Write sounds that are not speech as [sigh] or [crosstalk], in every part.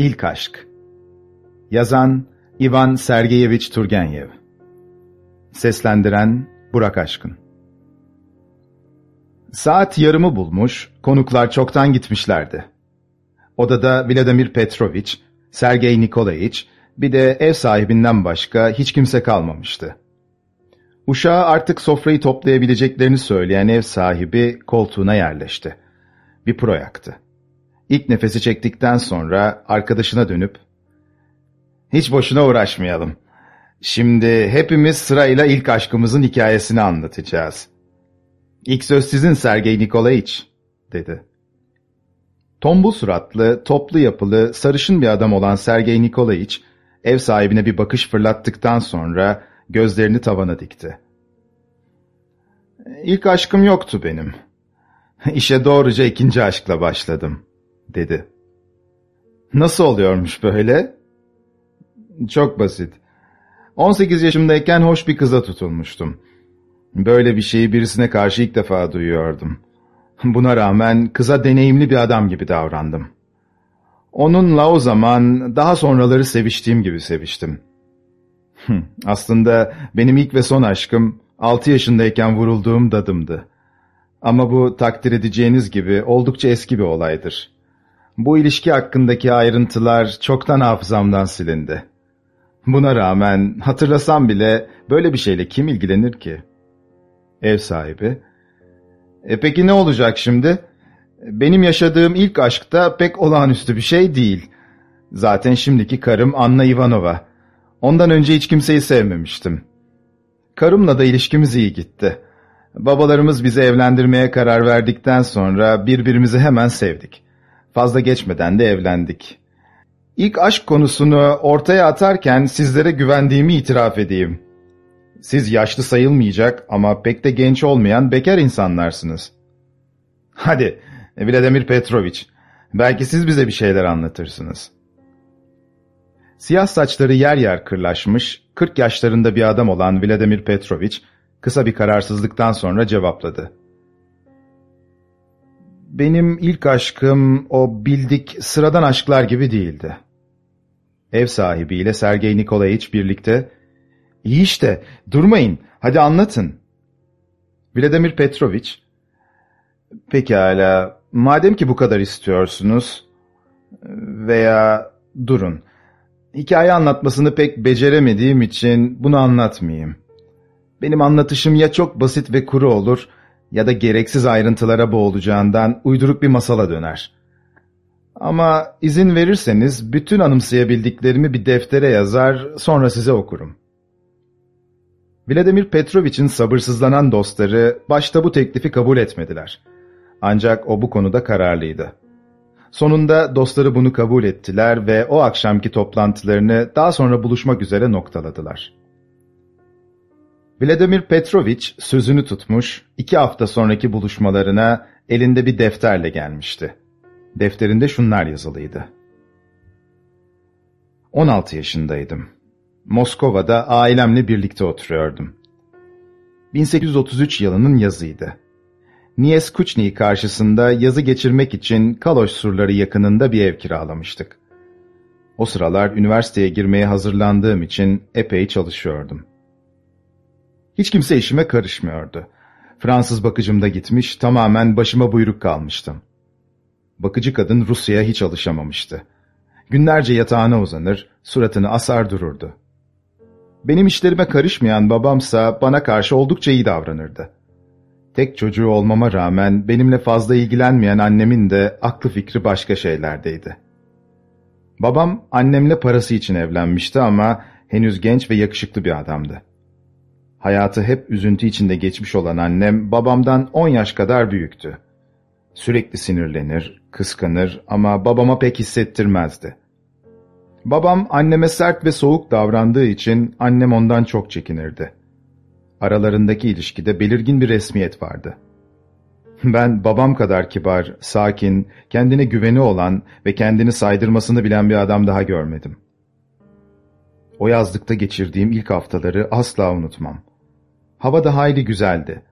İlk Aşk Yazan Ivan Sergeyevich Turgenev Seslendiren Burak Aşkın Saat yarımı bulmuş, konuklar çoktan gitmişlerdi. Odada Vladimir Petrovich, Sergey Nikolaevich, bir de ev sahibinden başka hiç kimse kalmamıştı. Uşağı artık sofrayı toplayabileceklerini söyleyen ev sahibi koltuğuna yerleşti. Bir pro yaktı. İlk nefesi çektikten sonra arkadaşına dönüp ''Hiç boşuna uğraşmayalım. Şimdi hepimiz sırayla ilk aşkımızın hikayesini anlatacağız. İlk söz sizin Sergey Nikolaevich.'' dedi. Tombul suratlı, toplu yapılı, sarışın bir adam olan Sergey Nikolaevich, ev sahibine bir bakış fırlattıktan sonra gözlerini tavana dikti. İlk aşkım yoktu benim. İşe doğruca ikinci aşkla başladım, dedi. Nasıl oluyormuş böyle? Çok basit. 18 yaşımdayken hoş bir kıza tutulmuştum. Böyle bir şeyi birisine karşı ilk defa duyuyordum. Buna rağmen kıza deneyimli bir adam gibi davrandım. Onunla o zaman daha sonraları seviştiğim gibi seviştim. Aslında benim ilk ve son aşkım 6 yaşındayken vurulduğum dadımdı. Ama bu takdir edeceğiniz gibi oldukça eski bir olaydır. Bu ilişki hakkındaki ayrıntılar çoktan hafızamdan silindi. Buna rağmen hatırlasam bile böyle bir şeyle kim ilgilenir ki? Ev sahibi. E peki ne olacak şimdi? Benim yaşadığım ilk aşk da pek olağanüstü bir şey değil. Zaten şimdiki karım Anna Ivanova. Ondan önce hiç kimseyi sevmemiştim. Karımla da ilişkimiz iyi gitti. Babalarımız bizi evlendirmeye karar verdikten sonra birbirimizi hemen sevdik. Fazla geçmeden de evlendik. İlk aşk konusunu ortaya atarken sizlere güvendiğimi itiraf edeyim. Siz yaşlı sayılmayacak ama pek de genç olmayan bekar insanlarsınız. Hadi Vladimir Petrovich, belki siz bize bir şeyler anlatırsınız.'' Siyah saçları yer yer kırlaşmış, 40 yaşlarında bir adam olan Vladimir Petrovich, kısa bir kararsızlıktan sonra cevapladı. Benim ilk aşkım o bildik sıradan aşklar gibi değildi. Ev sahibiyle Sergey Nikolaevich birlikte, ''İyi işte, durmayın, hadi anlatın.'' Vladimir Petrovich, ''Pekala, madem ki bu kadar istiyorsunuz, veya durun.'' Hikaye anlatmasını pek beceremediğim için bunu anlatmayayım. Benim anlatışım ya çok basit ve kuru olur ya da gereksiz ayrıntılara boğulacağından uyduruk bir masala döner. Ama izin verirseniz bütün anımsayabildiklerimi bir deftere yazar sonra size okurum. Vladimir Petrovich'in sabırsızlanan dostları başta bu teklifi kabul etmediler. Ancak o bu konuda kararlıydı. Sonunda dostları bunu kabul ettiler ve o akşamki toplantılarını daha sonra buluşmak üzere noktaladılar. Vladimir Petrovich sözünü tutmuş, iki hafta sonraki buluşmalarına elinde bir defterle gelmişti. Defterinde şunlar yazılıydı. 16 yaşındaydım. Moskova'da ailemle birlikte oturuyordum. 1833 yılının yazıydı. Niyes Kuçni karşısında yazı geçirmek için Kaloş surları yakınında bir ev kiralamıştık. O sıralar üniversiteye girmeye hazırlandığım için epey çalışıyordum. Hiç kimse işime karışmıyordu. Fransız bakıcım da gitmiş, tamamen başıma buyruk kalmıştım. Bakıcı kadın Rusya'ya hiç alışamamıştı. Günlerce yatağına uzanır, suratını asar dururdu. Benim işlerime karışmayan babamsa bana karşı oldukça iyi davranırdı. Tek çocuğu olmama rağmen benimle fazla ilgilenmeyen annemin de aklı fikri başka şeylerdeydi. Babam annemle parası için evlenmişti ama henüz genç ve yakışıklı bir adamdı. Hayatı hep üzüntü içinde geçmiş olan annem babamdan 10 yaş kadar büyüktü. Sürekli sinirlenir, kıskanır ama babama pek hissettirmezdi. Babam anneme sert ve soğuk davrandığı için annem ondan çok çekinirdi. Aralarındaki ilişkide belirgin bir resmiyet vardı. Ben babam kadar kibar, sakin, kendine güveni olan ve kendini saydırmasını bilen bir adam daha görmedim. O yazlıkta geçirdiğim ilk haftaları asla unutmam. Hava da hayli güzeldi.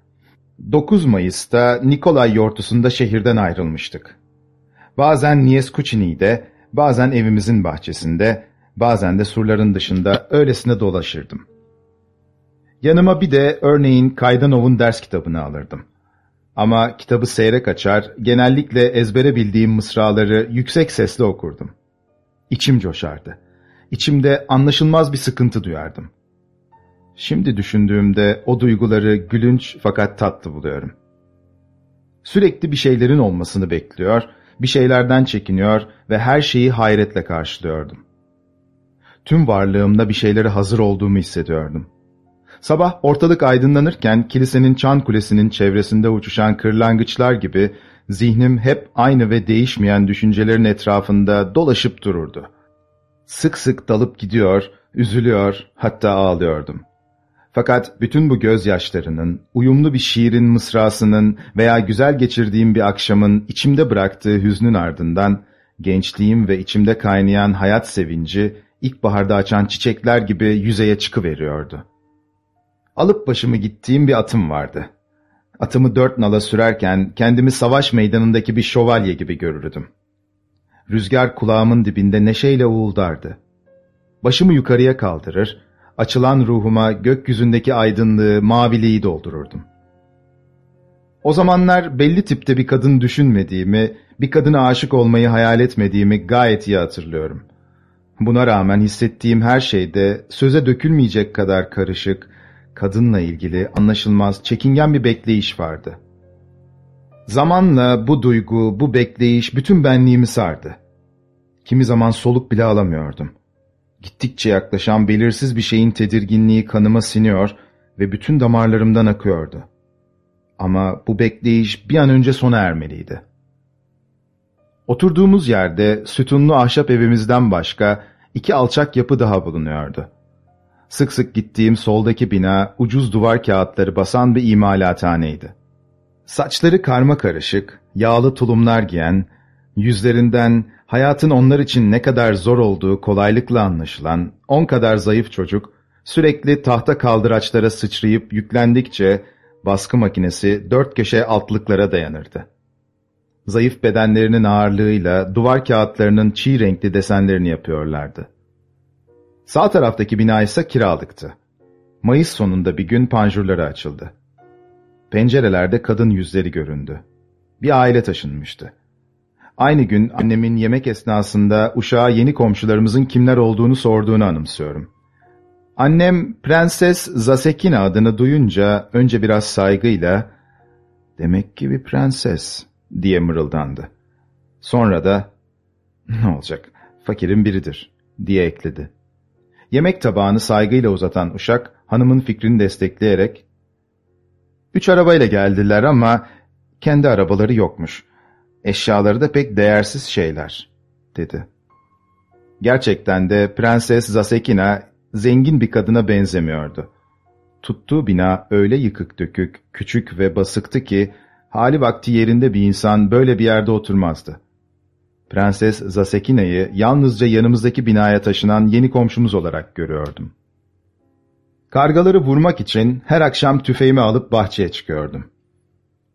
9 Mayıs'ta Nikolay yortusunda şehirden ayrılmıştık. Bazen Nieskuçini'de, bazen evimizin bahçesinde, bazen de surların dışında öylesine dolaşırdım. Yanıma bir de örneğin Kaydanov'un ders kitabını alırdım. Ama kitabı seyrek açar, genellikle ezbere bildiğim mısraları yüksek sesle okurdum. İçim coşardı. İçimde anlaşılmaz bir sıkıntı duyardım. Şimdi düşündüğümde o duyguları gülünç fakat tatlı buluyorum. Sürekli bir şeylerin olmasını bekliyor, bir şeylerden çekiniyor ve her şeyi hayretle karşılıyordum. Tüm varlığımda bir şeylere hazır olduğumu hissediyordum. Sabah ortalık aydınlanırken kilisenin çan kulesinin çevresinde uçuşan kırlangıçlar gibi zihnim hep aynı ve değişmeyen düşüncelerin etrafında dolaşıp dururdu. Sık sık dalıp gidiyor, üzülüyor, hatta ağlıyordum. Fakat bütün bu gözyaşlarının, uyumlu bir şiirin mısrasının veya güzel geçirdiğim bir akşamın içimde bıraktığı hüznün ardından, gençliğim ve içimde kaynayan hayat sevinci, ilkbaharda açan çiçekler gibi yüzeye çıkıveriyordu. Alıp başımı gittiğim bir atım vardı. Atımı dört nala sürerken kendimi savaş meydanındaki bir şövalye gibi görürdüm. Rüzgar kulağımın dibinde neşeyle uğuldardı. Başımı yukarıya kaldırır, açılan ruhuma gökyüzündeki aydınlığı, maviliği doldururdum. O zamanlar belli tipte bir kadın düşünmediğimi, bir kadına aşık olmayı hayal etmediğimi gayet iyi hatırlıyorum. Buna rağmen hissettiğim her şeyde söze dökülmeyecek kadar karışık, kadınla ilgili anlaşılmaz, çekingen bir bekleyiş vardı. Zamanla bu duygu, bu bekleyiş bütün benliğimi sardı. Kimi zaman soluk bile alamıyordum. Gittikçe yaklaşan belirsiz bir şeyin tedirginliği kanıma siniyor ve bütün damarlarımdan akıyordu. Ama bu bekleyiş bir an önce sona ermeliydi. Oturduğumuz yerde sütunlu ahşap evimizden başka iki alçak yapı daha bulunuyordu. Sık sık gittiğim soldaki bina ucuz duvar kağıtları basan bir imalathaneydi. Saçları karma karışık, yağlı tulumlar giyen, yüzlerinden hayatın onlar için ne kadar zor olduğu kolaylıkla anlaşılan on kadar zayıf çocuk, sürekli tahta kaldıraçlara sıçrayıp yüklendikçe baskı makinesi dört köşe altlıklara dayanırdı. Zayıf bedenlerinin ağırlığıyla duvar kağıtlarının çiğ renkli desenlerini yapıyorlardı. Sağ taraftaki bina ise kiralıktı. Mayıs sonunda bir gün panjurları açıldı. Pencerelerde kadın yüzleri göründü. Bir aile taşınmıştı. Aynı gün annemin yemek esnasında uşağa yeni komşularımızın kimler olduğunu sorduğunu anımsıyorum. Annem Prenses Zasekina adını duyunca önce biraz saygıyla ''Demek ki bir prenses'' diye mırıldandı. Sonra da ''Ne olacak, fakirin biridir'' diye ekledi. Yemek tabağını saygıyla uzatan uşak hanımın fikrini destekleyerek ''Üç arabayla geldiler ama kendi arabaları yokmuş. Eşyaları da pek değersiz şeyler, dedi. Gerçekten de Prenses Zasekina zengin bir kadına benzemiyordu. Tuttuğu bina öyle yıkık dökük, küçük ve basıktı ki hali vakti yerinde bir insan böyle bir yerde oturmazdı. Prenses Zasekina'yı yalnızca yanımızdaki binaya taşınan yeni komşumuz olarak görüyordum. Kargaları vurmak için her akşam tüfeğimi alıp bahçeye çıkıyordum.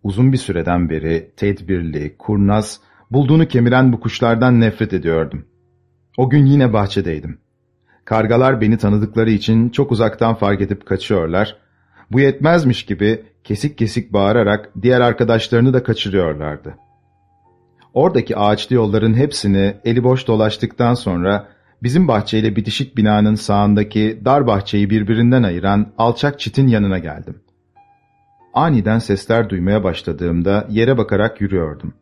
Uzun bir süreden beri tedbirli, kurnaz, bulduğunu kemiren bu kuşlardan nefret ediyordum. O gün yine bahçedeydim. Kargalar beni tanıdıkları için çok uzaktan fark edip kaçıyorlar. Bu yetmezmiş gibi kesik kesik bağırarak diğer arkadaşlarını da kaçırıyorlardı. Oradaki ağaçlı yolların hepsini eli boş dolaştıktan sonra bizim bahçeyle bitişik binanın sağındaki dar bahçeyi birbirinden ayıran alçak çitin yanına geldim. Aniden sesler duymaya başladığımda yere bakarak yürüyordum.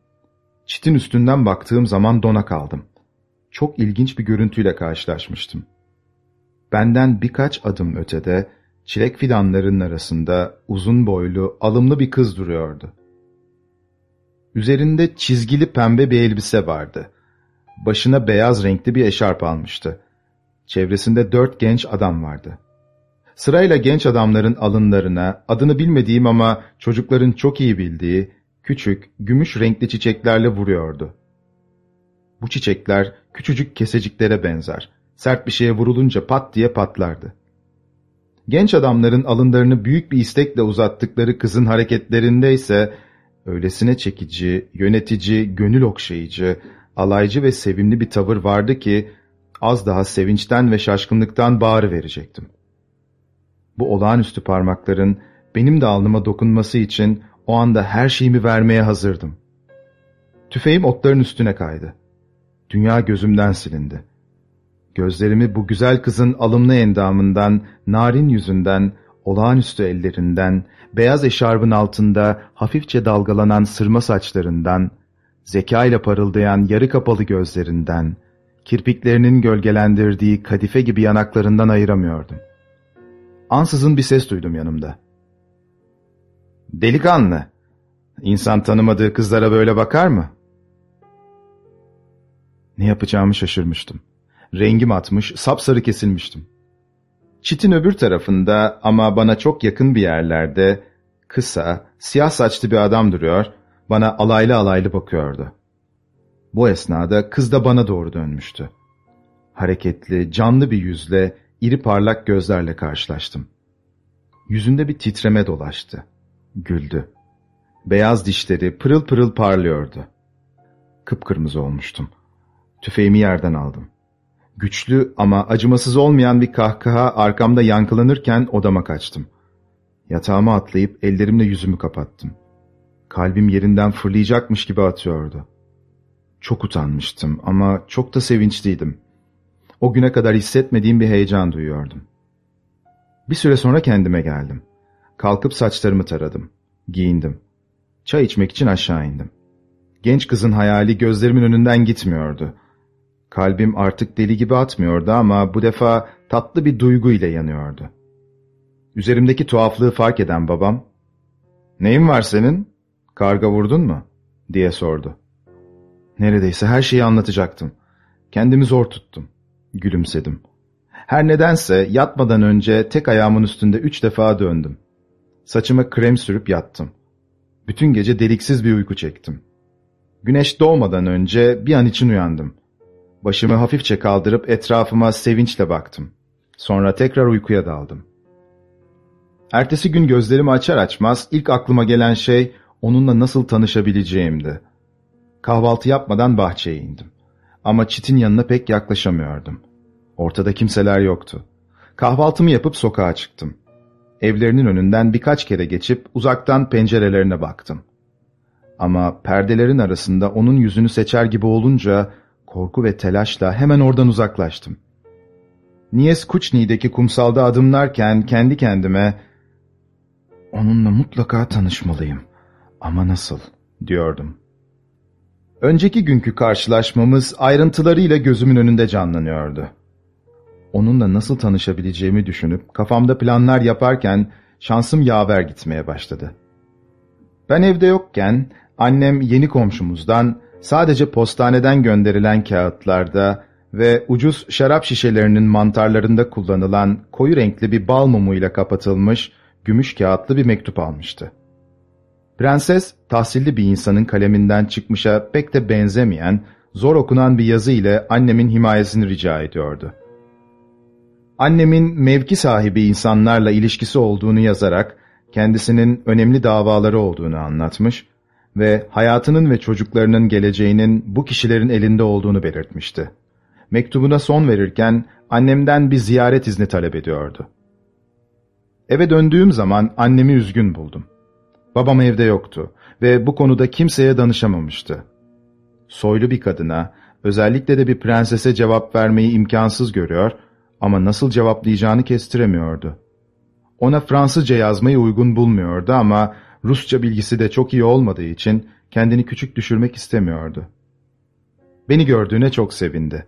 Çitin üstünden baktığım zaman dona kaldım. Çok ilginç bir görüntüyle karşılaşmıştım. Benden birkaç adım ötede, çilek fidanlarının arasında uzun boylu, alımlı bir kız duruyordu. Üzerinde çizgili pembe bir elbise vardı. Başına beyaz renkli bir eşarp almıştı. Çevresinde dört genç adam vardı. Sırayla genç adamların alınlarına, adını bilmediğim ama çocukların çok iyi bildiği, küçük, gümüş renkli çiçeklerle vuruyordu. Bu çiçekler küçücük keseciklere benzer. Sert bir şeye vurulunca pat diye patlardı. Genç adamların alınlarını büyük bir istekle uzattıkları kızın hareketlerinde ise öylesine çekici, yönetici, gönül okşayıcı, alaycı ve sevimli bir tavır vardı ki az daha sevinçten ve şaşkınlıktan bağırı verecektim. Bu olağanüstü parmakların benim de alnıma dokunması için o anda her şeyimi vermeye hazırdım. Tüfeğim otların üstüne kaydı. Dünya gözümden silindi. Gözlerimi bu güzel kızın alımlı endamından, narin yüzünden, olağanüstü ellerinden, beyaz eşarbın altında hafifçe dalgalanan sırma saçlarından, zeka ile parıldayan yarı kapalı gözlerinden, kirpiklerinin gölgelendirdiği kadife gibi yanaklarından ayıramıyordum. Ansızın bir ses duydum yanımda. Delikanlı, insan tanımadığı kızlara böyle bakar mı? Ne yapacağımı şaşırmıştım. Rengim atmış, sapsarı kesilmiştim. Çitin öbür tarafında ama bana çok yakın bir yerlerde kısa, siyah saçlı bir adam duruyor, bana alaylı alaylı bakıyordu. Bu esnada kız da bana doğru dönmüştü. Hareketli, canlı bir yüzle, iri parlak gözlerle karşılaştım. Yüzünde bir titreme dolaştı. Güldü. Beyaz dişleri pırıl pırıl parlıyordu. Kıpkırmızı olmuştum. Tüfeğimi yerden aldım. Güçlü ama acımasız olmayan bir kahkaha arkamda yankılanırken odama kaçtım. Yatağıma atlayıp ellerimle yüzümü kapattım. Kalbim yerinden fırlayacakmış gibi atıyordu. Çok utanmıştım ama çok da sevinçliydim. O güne kadar hissetmediğim bir heyecan duyuyordum. Bir süre sonra kendime geldim. Kalkıp saçlarımı taradım. Giyindim. Çay içmek için aşağı indim. Genç kızın hayali gözlerimin önünden gitmiyordu. Kalbim artık deli gibi atmıyordu ama bu defa tatlı bir duygu ile yanıyordu. Üzerimdeki tuhaflığı fark eden babam, ''Neyin var senin? Karga vurdun mu?'' diye sordu. Neredeyse her şeyi anlatacaktım. Kendimi zor tuttum. Gülümsedim. Her nedense yatmadan önce tek ayağımın üstünde üç defa döndüm. Saçıma krem sürüp yattım. Bütün gece deliksiz bir uyku çektim. Güneş doğmadan önce bir an için uyandım. Başımı hafifçe kaldırıp etrafıma sevinçle baktım. Sonra tekrar uykuya daldım. Ertesi gün gözlerimi açar açmaz ilk aklıma gelen şey onunla nasıl tanışabileceğimdi. Kahvaltı yapmadan bahçeye indim. Ama çitin yanına pek yaklaşamıyordum. Ortada kimseler yoktu. Kahvaltımı yapıp sokağa çıktım. Evlerinin önünden birkaç kere geçip uzaktan pencerelerine baktım. Ama perdelerin arasında onun yüzünü seçer gibi olunca korku ve telaşla hemen oradan uzaklaştım. Niyes Kuçni'deki kumsalda adımlarken kendi kendime ''Onunla mutlaka tanışmalıyım ama nasıl?'' diyordum. Önceki günkü karşılaşmamız ayrıntılarıyla gözümün önünde canlanıyordu. Onunla nasıl tanışabileceğimi düşünüp kafamda planlar yaparken şansım yaver gitmeye başladı. Ben evde yokken annem yeni komşumuzdan sadece postaneden gönderilen kağıtlarda ve ucuz şarap şişelerinin mantarlarında kullanılan koyu renkli bir bal mumuyla kapatılmış gümüş kağıtlı bir mektup almıştı. Prenses, tahsilli bir insanın kaleminden çıkmışa pek de benzemeyen, zor okunan bir yazı ile annemin himayesini rica ediyordu. Annemin mevki sahibi insanlarla ilişkisi olduğunu yazarak, kendisinin önemli davaları olduğunu anlatmış ve hayatının ve çocuklarının geleceğinin bu kişilerin elinde olduğunu belirtmişti. Mektubuna son verirken annemden bir ziyaret izni talep ediyordu. Eve döndüğüm zaman annemi üzgün buldum. Babam evde yoktu ve bu konuda kimseye danışamamıştı. Soylu bir kadına, özellikle de bir prensese cevap vermeyi imkansız görüyor ama nasıl cevaplayacağını kestiremiyordu. Ona Fransızca yazmayı uygun bulmuyordu ama Rusça bilgisi de çok iyi olmadığı için kendini küçük düşürmek istemiyordu. Beni gördüğüne çok sevindi.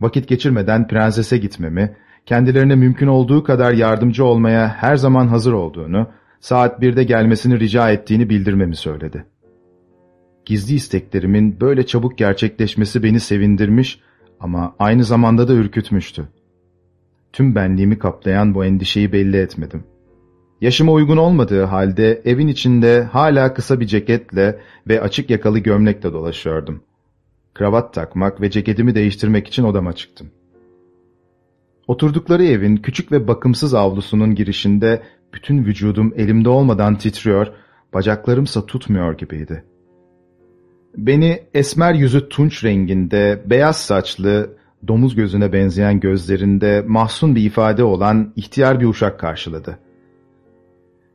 Vakit geçirmeden prensese gitmemi, kendilerine mümkün olduğu kadar yardımcı olmaya her zaman hazır olduğunu saat birde gelmesini rica ettiğini bildirmemi söyledi. Gizli isteklerimin böyle çabuk gerçekleşmesi beni sevindirmiş ama aynı zamanda da ürkütmüştü. Tüm benliğimi kaplayan bu endişeyi belli etmedim. Yaşıma uygun olmadığı halde evin içinde hala kısa bir ceketle ve açık yakalı gömlekle dolaşıyordum. Kravat takmak ve ceketimi değiştirmek için odama çıktım. Oturdukları evin küçük ve bakımsız avlusunun girişinde bütün vücudum elimde olmadan titriyor, bacaklarımsa tutmuyor gibiydi. Beni esmer yüzü tunç renginde, beyaz saçlı, domuz gözüne benzeyen gözlerinde mahzun bir ifade olan ihtiyar bir uşak karşıladı.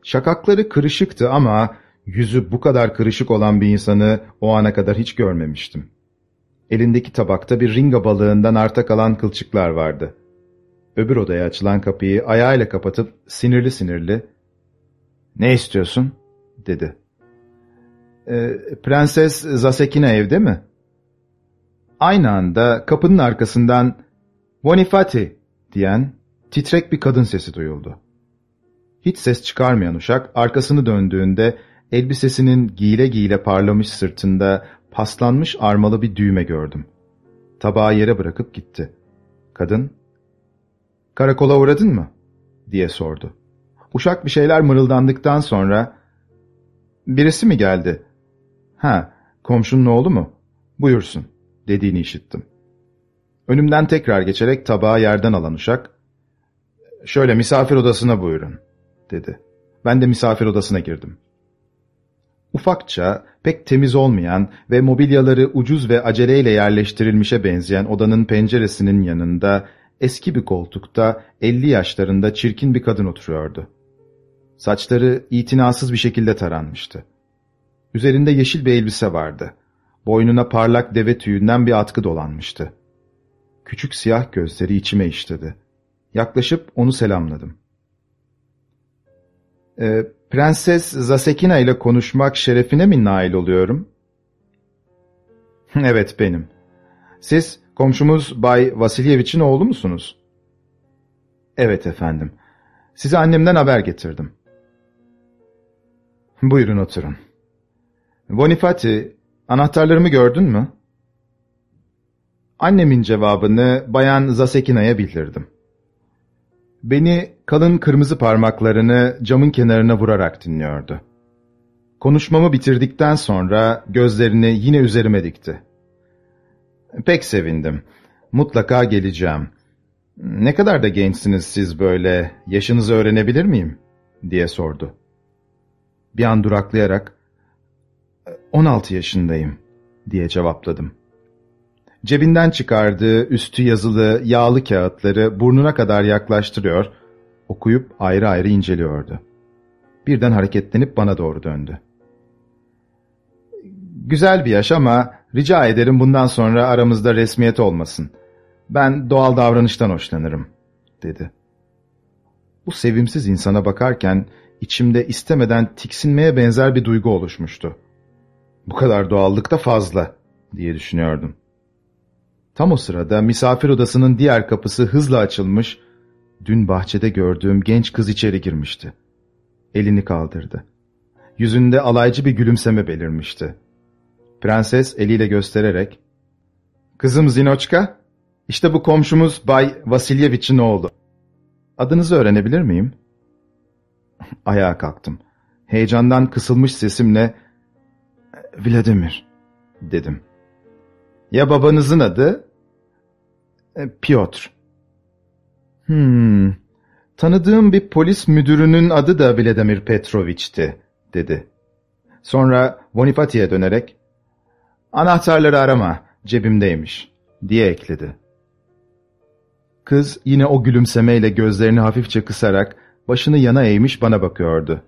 Şakakları kırışıktı ama yüzü bu kadar kırışık olan bir insanı o ana kadar hiç görmemiştim. Elindeki tabakta bir ringa balığından arta kalan kılçıklar vardı. Öbür odaya açılan kapıyı ayağıyla kapatıp sinirli sinirli ''Ne istiyorsun?'' dedi. E, Prenses Zasekina evde mi? Aynı anda kapının arkasından ''Bonifati'' diyen titrek bir kadın sesi duyuldu. Hiç ses çıkarmayan uşak arkasını döndüğünde elbisesinin giyile giyile parlamış sırtında paslanmış armalı bir düğme gördüm. Tabağı yere bırakıp gitti. Kadın, ''Karakola uğradın mı?'' diye sordu. Uşak bir şeyler mırıldandıktan sonra, ''Birisi mi geldi? Ha, komşunun oğlu mu? Buyursun, dediğini işittim. Önümden tekrar geçerek tabağı yerden alan uşak, şöyle misafir odasına buyurun, dedi. Ben de misafir odasına girdim. Ufakça, pek temiz olmayan ve mobilyaları ucuz ve aceleyle yerleştirilmişe benzeyen odanın penceresinin yanında eski bir koltukta 50 yaşlarında çirkin bir kadın oturuyordu. Saçları itinasız bir şekilde taranmıştı. Üzerinde yeşil bir elbise vardı. Boynuna parlak deve tüyünden bir atkı dolanmıştı. Küçük siyah gözleri içime işledi. Yaklaşıp onu selamladım. E, Prenses Zasekina ile konuşmak şerefine mi nail oluyorum? [laughs] evet benim. Siz komşumuz Bay Vasilyevich'in oğlu musunuz? Evet efendim. Size annemden haber getirdim. Buyurun oturun. Bonifati, anahtarlarımı gördün mü? Annemin cevabını Bayan Zasekina'ya bildirdim. Beni kalın kırmızı parmaklarını camın kenarına vurarak dinliyordu. Konuşmamı bitirdikten sonra gözlerini yine üzerime dikti. Pek sevindim. Mutlaka geleceğim. Ne kadar da gençsiniz siz böyle, yaşınızı öğrenebilir miyim? diye sordu. Bir an duraklayarak, 16 yaşındayım diye cevapladım. Cebinden çıkardığı üstü yazılı yağlı kağıtları burnuna kadar yaklaştırıyor, okuyup ayrı ayrı inceliyordu. Birden hareketlenip bana doğru döndü. Güzel bir yaş ama rica ederim bundan sonra aramızda resmiyet olmasın. Ben doğal davranıştan hoşlanırım, dedi. Bu sevimsiz insana bakarken içimde istemeden tiksinmeye benzer bir duygu oluşmuştu. Bu kadar doğallık da fazla diye düşünüyordum. Tam o sırada misafir odasının diğer kapısı hızla açılmış, dün bahçede gördüğüm genç kız içeri girmişti. Elini kaldırdı. Yüzünde alaycı bir gülümseme belirmişti. Prenses eliyle göstererek, ''Kızım Zinoçka, işte bu komşumuz Bay Vasilyevich'in oğlu. Adınızı öğrenebilir miyim?'' [laughs] Ayağa kalktım. Heyecandan kısılmış sesimle, Vladimir, dedim. Ya babanızın adı? E, Piotr. Hmm, tanıdığım bir polis müdürünün adı da Vladimir Petrovich'ti, dedi. Sonra Bonifati'ye dönerek, anahtarları arama, cebimdeymiş, diye ekledi. Kız yine o gülümsemeyle gözlerini hafifçe kısarak başını yana eğmiş bana bakıyordu.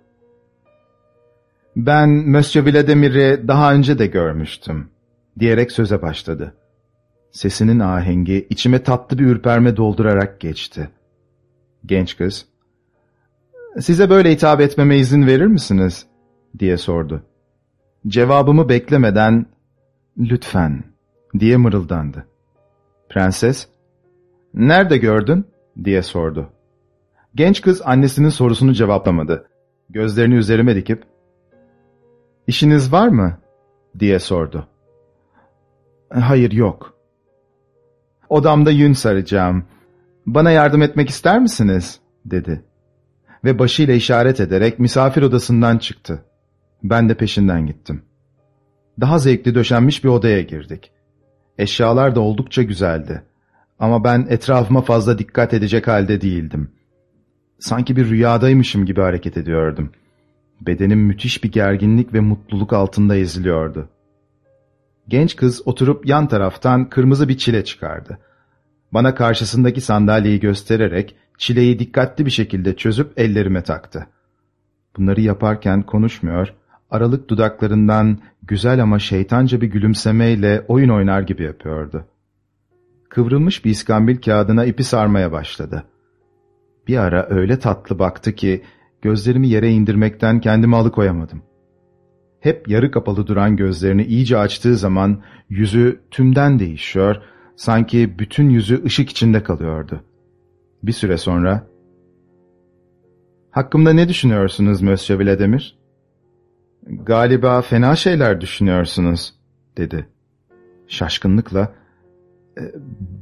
Ben Monsieur Vladimir'i daha önce de görmüştüm, diyerek söze başladı. Sesinin ahengi içime tatlı bir ürperme doldurarak geçti. Genç kız, ''Size böyle hitap etmeme izin verir misiniz?'' diye sordu. Cevabımı beklemeden, ''Lütfen'' diye mırıldandı. Prenses, ''Nerede gördün?'' diye sordu. Genç kız annesinin sorusunu cevaplamadı. Gözlerini üzerime dikip, ''İşiniz var mı?'' diye sordu. ''Hayır, yok.'' ''Odamda yün saracağım. Bana yardım etmek ister misiniz?'' dedi. Ve başıyla işaret ederek misafir odasından çıktı. Ben de peşinden gittim. Daha zevkli döşenmiş bir odaya girdik. Eşyalar da oldukça güzeldi. Ama ben etrafıma fazla dikkat edecek halde değildim. Sanki bir rüyadaymışım gibi hareket ediyordum.'' Bedenim müthiş bir gerginlik ve mutluluk altında eziliyordu. Genç kız oturup yan taraftan kırmızı bir çile çıkardı. Bana karşısındaki sandalyeyi göstererek çileyi dikkatli bir şekilde çözüp ellerime taktı. Bunları yaparken konuşmuyor, aralık dudaklarından güzel ama şeytanca bir gülümsemeyle oyun oynar gibi yapıyordu. Kıvrılmış bir iskambil kağıdına ipi sarmaya başladı. Bir ara öyle tatlı baktı ki gözlerimi yere indirmekten kendimi alıkoyamadım. Hep yarı kapalı duran gözlerini iyice açtığı zaman yüzü tümden değişiyor, sanki bütün yüzü ışık içinde kalıyordu. Bir süre sonra, ''Hakkımda ne düşünüyorsunuz Monsieur Vladimir?'' ''Galiba fena şeyler düşünüyorsunuz.'' dedi. Şaşkınlıkla, e,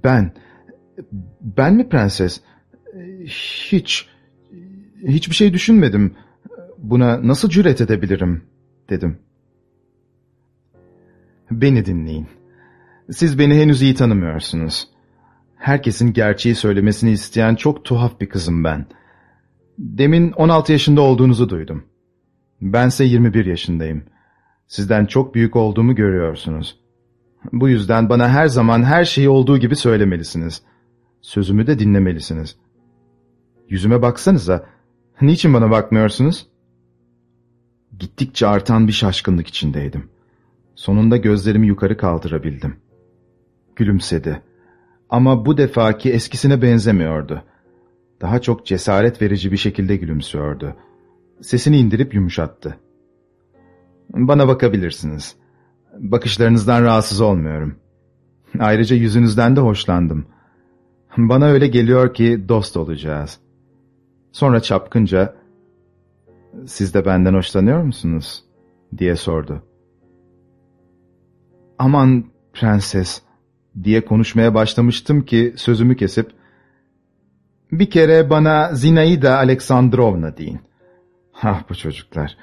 ''Ben, ben mi prenses? Hiç, hiçbir şey düşünmedim. Buna nasıl cüret edebilirim?'' dedim. ''Beni dinleyin. Siz beni henüz iyi tanımıyorsunuz. Herkesin gerçeği söylemesini isteyen çok tuhaf bir kızım ben. Demin 16 yaşında olduğunuzu duydum. Bense 21 yaşındayım. Sizden çok büyük olduğumu görüyorsunuz. Bu yüzden bana her zaman her şeyi olduğu gibi söylemelisiniz. Sözümü de dinlemelisiniz. Yüzüme baksanıza. Niçin bana bakmıyorsunuz? Gittikçe artan bir şaşkınlık içindeydim. Sonunda gözlerimi yukarı kaldırabildim. Gülümsedi. Ama bu defaki eskisine benzemiyordu. Daha çok cesaret verici bir şekilde gülümsüyordu. Sesini indirip yumuşattı. Bana bakabilirsiniz. Bakışlarınızdan rahatsız olmuyorum. Ayrıca yüzünüzden de hoşlandım. Bana öyle geliyor ki dost olacağız. Sonra çapkınca, ''Siz de benden hoşlanıyor musunuz?'' diye sordu. ''Aman prenses'' diye konuşmaya başlamıştım ki sözümü kesip, ''Bir kere bana Zinaida Aleksandrovna deyin.'' Ah bu çocuklar,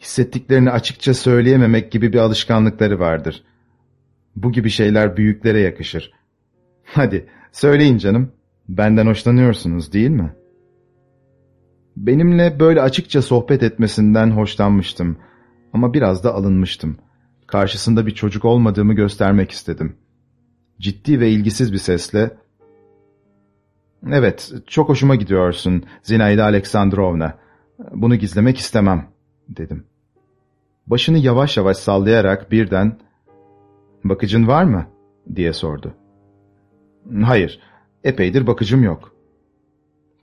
hissettiklerini açıkça söyleyememek gibi bir alışkanlıkları vardır. Bu gibi şeyler büyüklere yakışır. Hadi söyleyin canım, benden hoşlanıyorsunuz değil mi? Benimle böyle açıkça sohbet etmesinden hoşlanmıştım ama biraz da alınmıştım. Karşısında bir çocuk olmadığımı göstermek istedim ciddi ve ilgisiz bir sesle ''Evet, çok hoşuma gidiyorsun Zinaida Aleksandrovna. Bunu gizlemek istemem.'' dedim. Başını yavaş yavaş sallayarak birden ''Bakıcın var mı?'' diye sordu. ''Hayır, epeydir bakıcım yok.''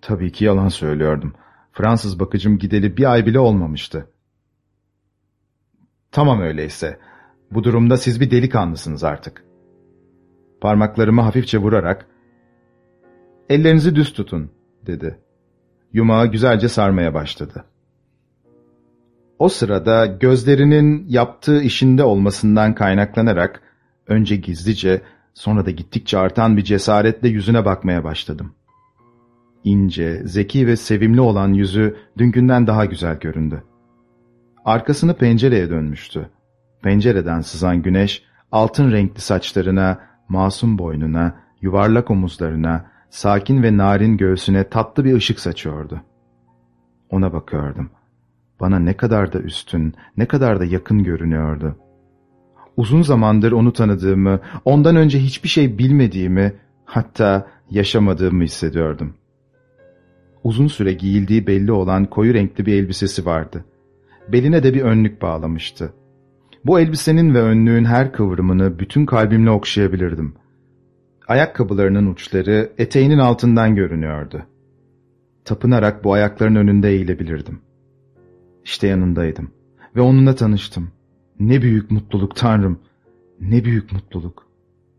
Tabii ki yalan söylüyordum. Fransız bakıcım gideli bir ay bile olmamıştı. ''Tamam öyleyse. Bu durumda siz bir delikanlısınız artık.'' Parmaklarımı hafifçe vurarak ''Ellerinizi düz tutun.'' dedi. Yumağı güzelce sarmaya başladı. O sırada gözlerinin yaptığı işinde olmasından kaynaklanarak önce gizlice sonra da gittikçe artan bir cesaretle yüzüne bakmaya başladım. İnce, zeki ve sevimli olan yüzü dünkünden daha güzel göründü. Arkasını pencereye dönmüştü. Pencereden sızan güneş altın renkli saçlarına, masum boynuna, yuvarlak omuzlarına, sakin ve narin göğsüne tatlı bir ışık saçıyordu. Ona bakıyordum. Bana ne kadar da üstün, ne kadar da yakın görünüyordu. Uzun zamandır onu tanıdığımı, ondan önce hiçbir şey bilmediğimi, hatta yaşamadığımı hissediyordum. Uzun süre giyildiği belli olan koyu renkli bir elbisesi vardı. Beline de bir önlük bağlamıştı. Bu elbisenin ve önlüğün her kıvrımını bütün kalbimle okşayabilirdim. Ayakkabılarının uçları eteğinin altından görünüyordu. Tapınarak bu ayakların önünde eğilebilirdim. İşte yanındaydım ve onunla tanıştım. Ne büyük mutluluk Tanrım, ne büyük mutluluk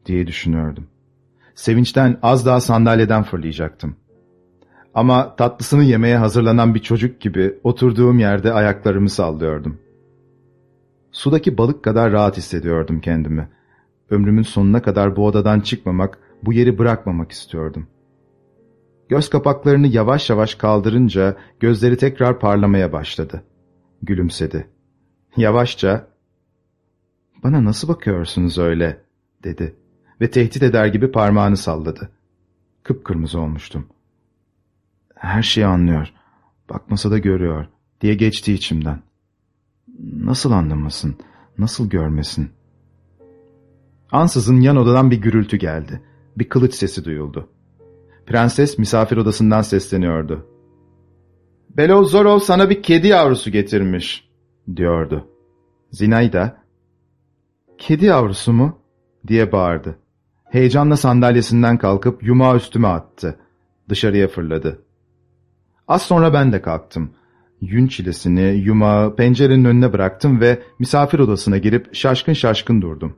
diye düşünüyordum. Sevinçten az daha sandalyeden fırlayacaktım. Ama tatlısını yemeye hazırlanan bir çocuk gibi oturduğum yerde ayaklarımı sallıyordum. Sudaki balık kadar rahat hissediyordum kendimi. Ömrümün sonuna kadar bu odadan çıkmamak, bu yeri bırakmamak istiyordum. Göz kapaklarını yavaş yavaş kaldırınca gözleri tekrar parlamaya başladı. Gülümsedi. Yavaşça, ''Bana nasıl bakıyorsunuz öyle?'' dedi ve tehdit eder gibi parmağını salladı. Kıpkırmızı olmuştum. Her şeyi anlıyor, bakmasa da görüyor diye geçti içimden. Nasıl anlamasın, nasıl görmesin? Ansızın yan odadan bir gürültü geldi. Bir kılıç sesi duyuldu. Prenses misafir odasından sesleniyordu. Belozorov sana bir kedi yavrusu getirmiş, diyordu. Zinayda, kedi yavrusu mu? diye bağırdı. Heyecanla sandalyesinden kalkıp yumağı üstüme attı. Dışarıya fırladı. Az sonra ben de kalktım. Yün çilesini, yumağı pencerenin önüne bıraktım ve misafir odasına girip şaşkın şaşkın durdum.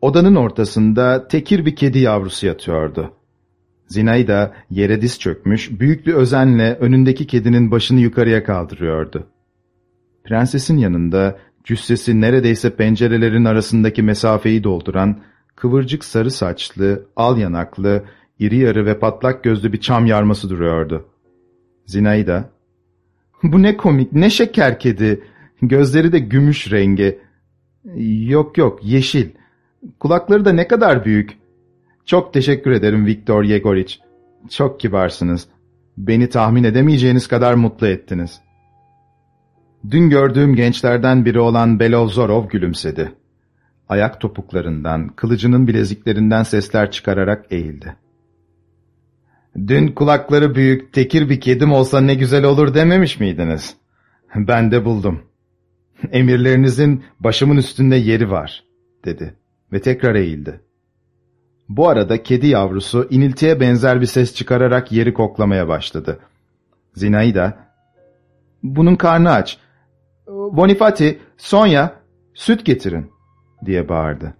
Odanın ortasında tekir bir kedi yavrusu yatıyordu. Zinayda yere diz çökmüş, büyük bir özenle önündeki kedinin başını yukarıya kaldırıyordu. Prensesin yanında cüssesi neredeyse pencerelerin arasındaki mesafeyi dolduran, kıvırcık sarı saçlı, al yanaklı, iri yarı ve patlak gözlü bir çam yarması duruyordu. Zinayda, ''Bu ne komik, ne şeker kedi, gözleri de gümüş rengi. Yok yok, yeşil. Kulakları da ne kadar büyük. Çok teşekkür ederim Viktor Yegoriç. Çok kibarsınız. Beni tahmin edemeyeceğiniz kadar mutlu ettiniz.'' Dün gördüğüm gençlerden biri olan Belovzorov gülümsedi. Ayak topuklarından, kılıcının bileziklerinden sesler çıkararak eğildi. Dün kulakları büyük, tekir bir kedim olsa ne güzel olur dememiş miydiniz? Ben de buldum. Emirlerinizin başımın üstünde yeri var, dedi ve tekrar eğildi. Bu arada kedi yavrusu iniltiye benzer bir ses çıkararak yeri koklamaya başladı. Zinaida, ''Bunun karnı aç. Bonifati, Sonya, süt getirin.'' diye bağırdı.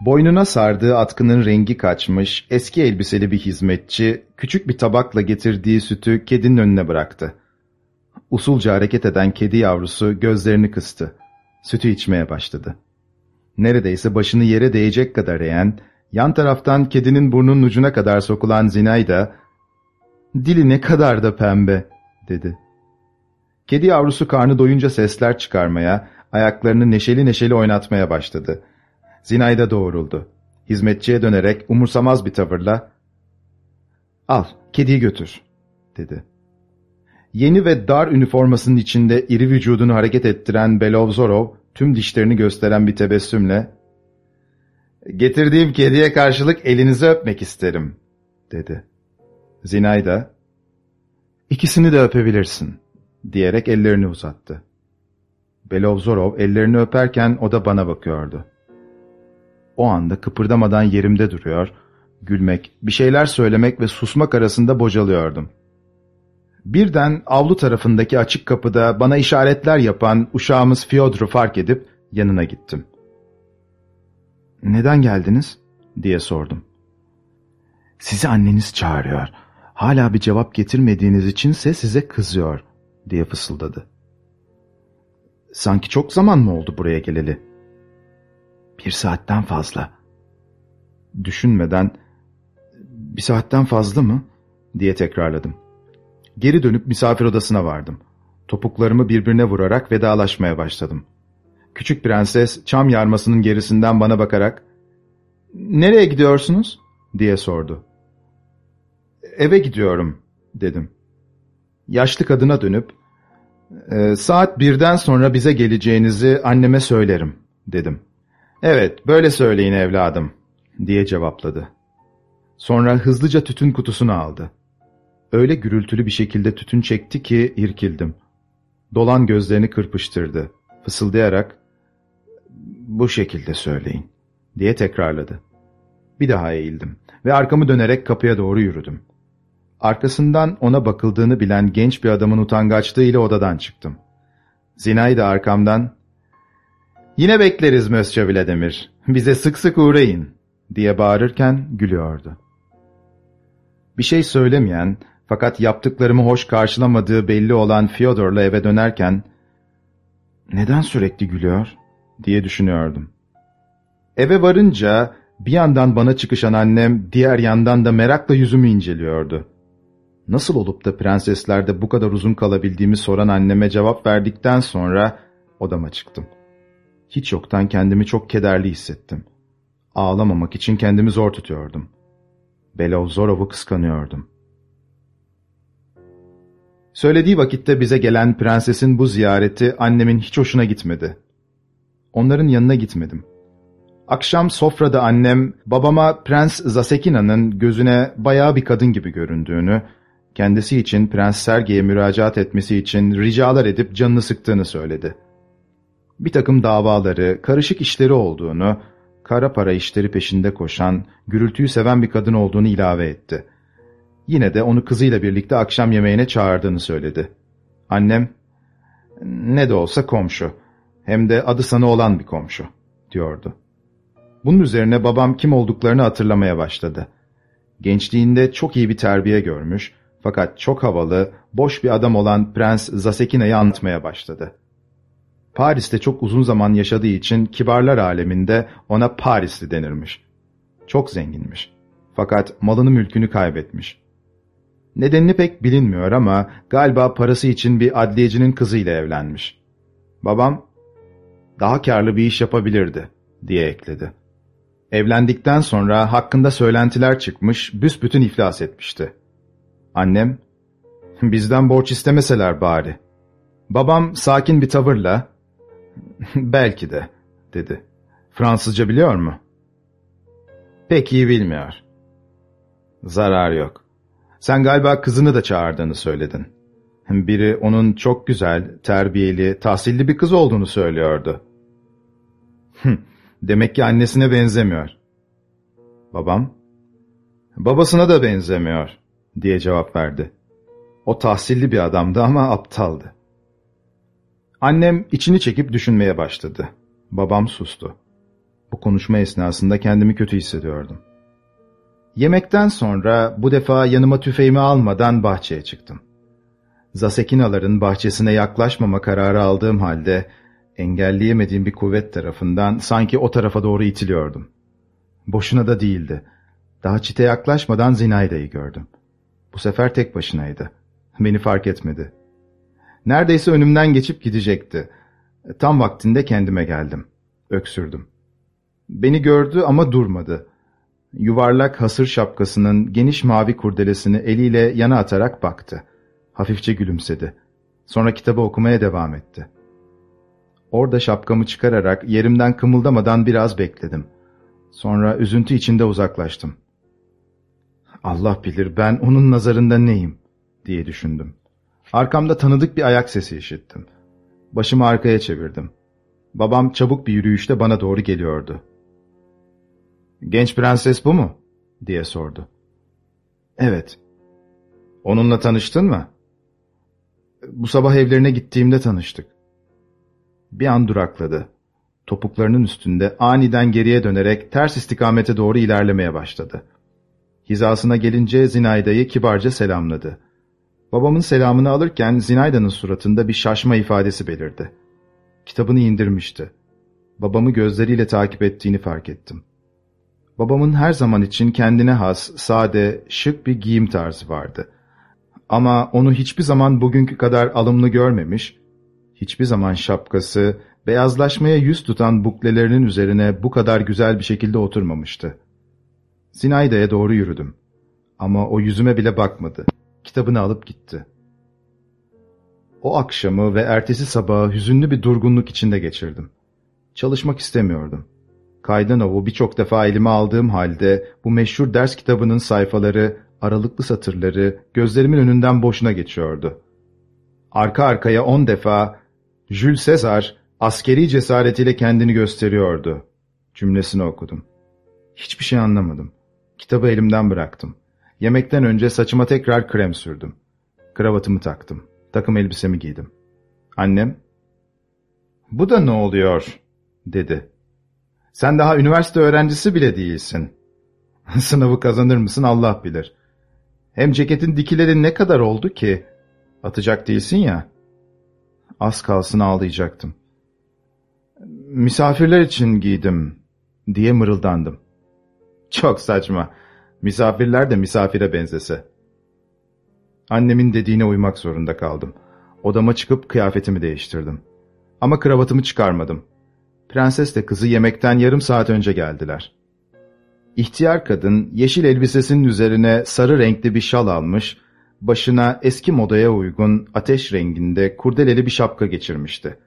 Boynuna sardığı atkının rengi kaçmış, eski elbiseli bir hizmetçi, küçük bir tabakla getirdiği sütü kedinin önüne bıraktı. Usulca hareket eden kedi yavrusu gözlerini kıstı. Sütü içmeye başladı. Neredeyse başını yere değecek kadar eğen, yan taraftan kedinin burnunun ucuna kadar sokulan Zinayda, ''Dili ne kadar da pembe.'' dedi. Kedi yavrusu karnı doyunca sesler çıkarmaya, ayaklarını neşeli neşeli oynatmaya başladı. Zinayda doğruldu. Hizmetçiye dönerek umursamaz bir tavırla ''Al, kediyi götür.'' dedi. Yeni ve dar üniformasının içinde iri vücudunu hareket ettiren Belovzorov, tüm dişlerini gösteren bir tebessümle ''Getirdiğim kediye karşılık elinizi öpmek isterim.'' dedi. Zinayda ''İkisini de öpebilirsin.'' diyerek ellerini uzattı. Belovzorov ellerini öperken o da bana bakıyordu. O anda kıpırdamadan yerimde duruyor, gülmek, bir şeyler söylemek ve susmak arasında bocalıyordum. Birden avlu tarafındaki açık kapıda bana işaretler yapan uşağımız Fyodor'u fark edip yanına gittim. ''Neden geldiniz?'' diye sordum. ''Sizi anneniz çağırıyor. Hala bir cevap getirmediğiniz içinse size kızıyor.'' diye fısıldadı. ''Sanki çok zaman mı oldu buraya geleli?'' Bir saatten fazla. Düşünmeden, bir saatten fazla mı? diye tekrarladım. Geri dönüp misafir odasına vardım. Topuklarımı birbirine vurarak vedalaşmaya başladım. Küçük prenses çam yarmasının gerisinden bana bakarak ''Nereye gidiyorsunuz?'' diye sordu. ''Eve gidiyorum.'' dedim. Yaşlı kadına dönüp e, ''Saat birden sonra bize geleceğinizi anneme söylerim.'' dedim. ''Evet, böyle söyleyin evladım.'' diye cevapladı. Sonra hızlıca tütün kutusunu aldı. Öyle gürültülü bir şekilde tütün çekti ki irkildim. Dolan gözlerini kırpıştırdı. Fısıldayarak, ''Bu şekilde söyleyin.'' diye tekrarladı. Bir daha eğildim ve arkamı dönerek kapıya doğru yürüdüm. Arkasından ona bakıldığını bilen genç bir adamın utangaçlığıyla odadan çıktım. Zinay da arkamdan, ''Yine bekleriz Mösyö Vladimir, bize sık sık uğrayın.'' diye bağırırken gülüyordu. Bir şey söylemeyen fakat yaptıklarımı hoş karşılamadığı belli olan Fyodor'la eve dönerken ''Neden sürekli gülüyor?'' diye düşünüyordum. Eve varınca bir yandan bana çıkışan annem diğer yandan da merakla yüzümü inceliyordu. Nasıl olup da prenseslerde bu kadar uzun kalabildiğimi soran anneme cevap verdikten sonra odama çıktım. Hiç yoktan kendimi çok kederli hissettim. Ağlamamak için kendimi zor tutuyordum. Belovzorov'u kıskanıyordum. Söylediği vakitte bize gelen prensesin bu ziyareti annemin hiç hoşuna gitmedi. Onların yanına gitmedim. Akşam sofrada annem babama Prens Zasekina'nın gözüne bayağı bir kadın gibi göründüğünü, kendisi için Prens Sergey'e müracaat etmesi için ricalar edip canını sıktığını söyledi. Bir takım davaları, karışık işleri olduğunu, kara para işleri peşinde koşan, gürültüyü seven bir kadın olduğunu ilave etti. Yine de onu kızıyla birlikte akşam yemeğine çağırdığını söyledi. Annem, ne de olsa komşu, hem de adı sana olan bir komşu, diyordu. Bunun üzerine babam kim olduklarını hatırlamaya başladı. Gençliğinde çok iyi bir terbiye görmüş, fakat çok havalı, boş bir adam olan Prens Zasekina'yı anlatmaya başladı. Paris'te çok uzun zaman yaşadığı için kibarlar aleminde ona Parisli denirmiş. Çok zenginmiş. Fakat malını mülkünü kaybetmiş. Nedenini pek bilinmiyor ama galiba parası için bir adliyecinin kızıyla evlenmiş. Babam, daha karlı bir iş yapabilirdi, diye ekledi. Evlendikten sonra hakkında söylentiler çıkmış, büsbütün iflas etmişti. Annem, bizden borç istemeseler bari. Babam sakin bir tavırla, [laughs] belki de, dedi. Fransızca biliyor mu? Pek iyi bilmiyor. Zarar yok. Sen galiba kızını da çağırdığını söyledin. Biri onun çok güzel, terbiyeli, tahsilli bir kız olduğunu söylüyordu. Demek ki annesine benzemiyor. Babam, babasına da benzemiyor, diye cevap verdi. O tahsilli bir adamdı ama aptaldı. Annem içini çekip düşünmeye başladı. Babam sustu. Bu konuşma esnasında kendimi kötü hissediyordum. Yemekten sonra bu defa yanıma tüfeğimi almadan bahçeye çıktım. Zasekinaların bahçesine yaklaşmama kararı aldığım halde engelleyemediğim bir kuvvet tarafından sanki o tarafa doğru itiliyordum. Boşuna da değildi. Daha çite yaklaşmadan Zinayda'yı gördüm. Bu sefer tek başınaydı. Beni fark etmedi. Neredeyse önümden geçip gidecekti. Tam vaktinde kendime geldim. Öksürdüm. Beni gördü ama durmadı. Yuvarlak hasır şapkasının geniş mavi kurdelesini eliyle yana atarak baktı. Hafifçe gülümsedi. Sonra kitabı okumaya devam etti. Orada şapkamı çıkararak yerimden kımıldamadan biraz bekledim. Sonra üzüntü içinde uzaklaştım. Allah bilir ben onun nazarında neyim diye düşündüm. Arkamda tanıdık bir ayak sesi işittim. Başımı arkaya çevirdim. Babam çabuk bir yürüyüşte bana doğru geliyordu. ''Genç prenses bu mu?'' diye sordu. ''Evet.'' ''Onunla tanıştın mı?'' ''Bu sabah evlerine gittiğimde tanıştık.'' Bir an durakladı. Topuklarının üstünde aniden geriye dönerek ters istikamete doğru ilerlemeye başladı. Hizasına gelince Zinayda'yı kibarca selamladı. Babamın selamını alırken Zinayda'nın suratında bir şaşma ifadesi belirdi. Kitabını indirmişti. Babamı gözleriyle takip ettiğini fark ettim. Babamın her zaman için kendine has, sade, şık bir giyim tarzı vardı. Ama onu hiçbir zaman bugünkü kadar alımlı görmemiş, hiçbir zaman şapkası, beyazlaşmaya yüz tutan buklelerinin üzerine bu kadar güzel bir şekilde oturmamıştı. Zinayda'ya doğru yürüdüm. Ama o yüzüme bile bakmadı. Kitabını alıp gitti. O akşamı ve ertesi sabahı hüzünlü bir durgunluk içinde geçirdim. Çalışmak istemiyordum. Kaydanov'u birçok defa elime aldığım halde bu meşhur ders kitabının sayfaları, aralıklı satırları gözlerimin önünden boşuna geçiyordu. Arka arkaya on defa Jules Caesar askeri cesaretiyle kendini gösteriyordu. Cümlesini okudum. Hiçbir şey anlamadım. Kitabı elimden bıraktım. Yemekten önce saçıma tekrar krem sürdüm. Kravatımı taktım. Takım elbisemi giydim. Annem, ''Bu da ne oluyor?'' dedi. ''Sen daha üniversite öğrencisi bile değilsin. [laughs] Sınavı kazanır mısın Allah bilir. Hem ceketin dikileri ne kadar oldu ki? Atacak değilsin ya.'' Az kalsın ağlayacaktım. ''Misafirler için giydim.'' diye mırıldandım. ''Çok saçma.'' Misafirler de misafire benzese. Annemin dediğine uymak zorunda kaldım. Odama çıkıp kıyafetimi değiştirdim. Ama kravatımı çıkarmadım. Prensesle kızı yemekten yarım saat önce geldiler. İhtiyar kadın yeşil elbisesinin üzerine sarı renkli bir şal almış, başına eski modaya uygun ateş renginde kurdeleli bir şapka geçirmişti.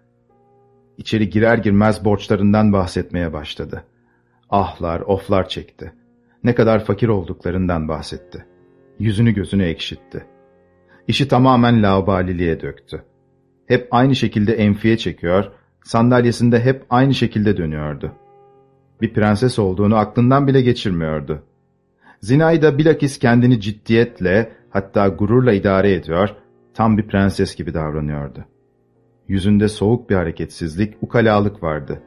İçeri girer girmez borçlarından bahsetmeye başladı. Ahlar, oflar çekti. Ne kadar fakir olduklarından bahsetti. Yüzünü gözünü ekşitti. İşi tamamen laubaliliğe döktü. Hep aynı şekilde enfiye çekiyor, sandalyesinde hep aynı şekilde dönüyordu. Bir prenses olduğunu aklından bile geçirmiyordu. Zinayda bilakis kendini ciddiyetle, hatta gururla idare ediyor, tam bir prenses gibi davranıyordu. Yüzünde soğuk bir hareketsizlik, ukalalık vardı.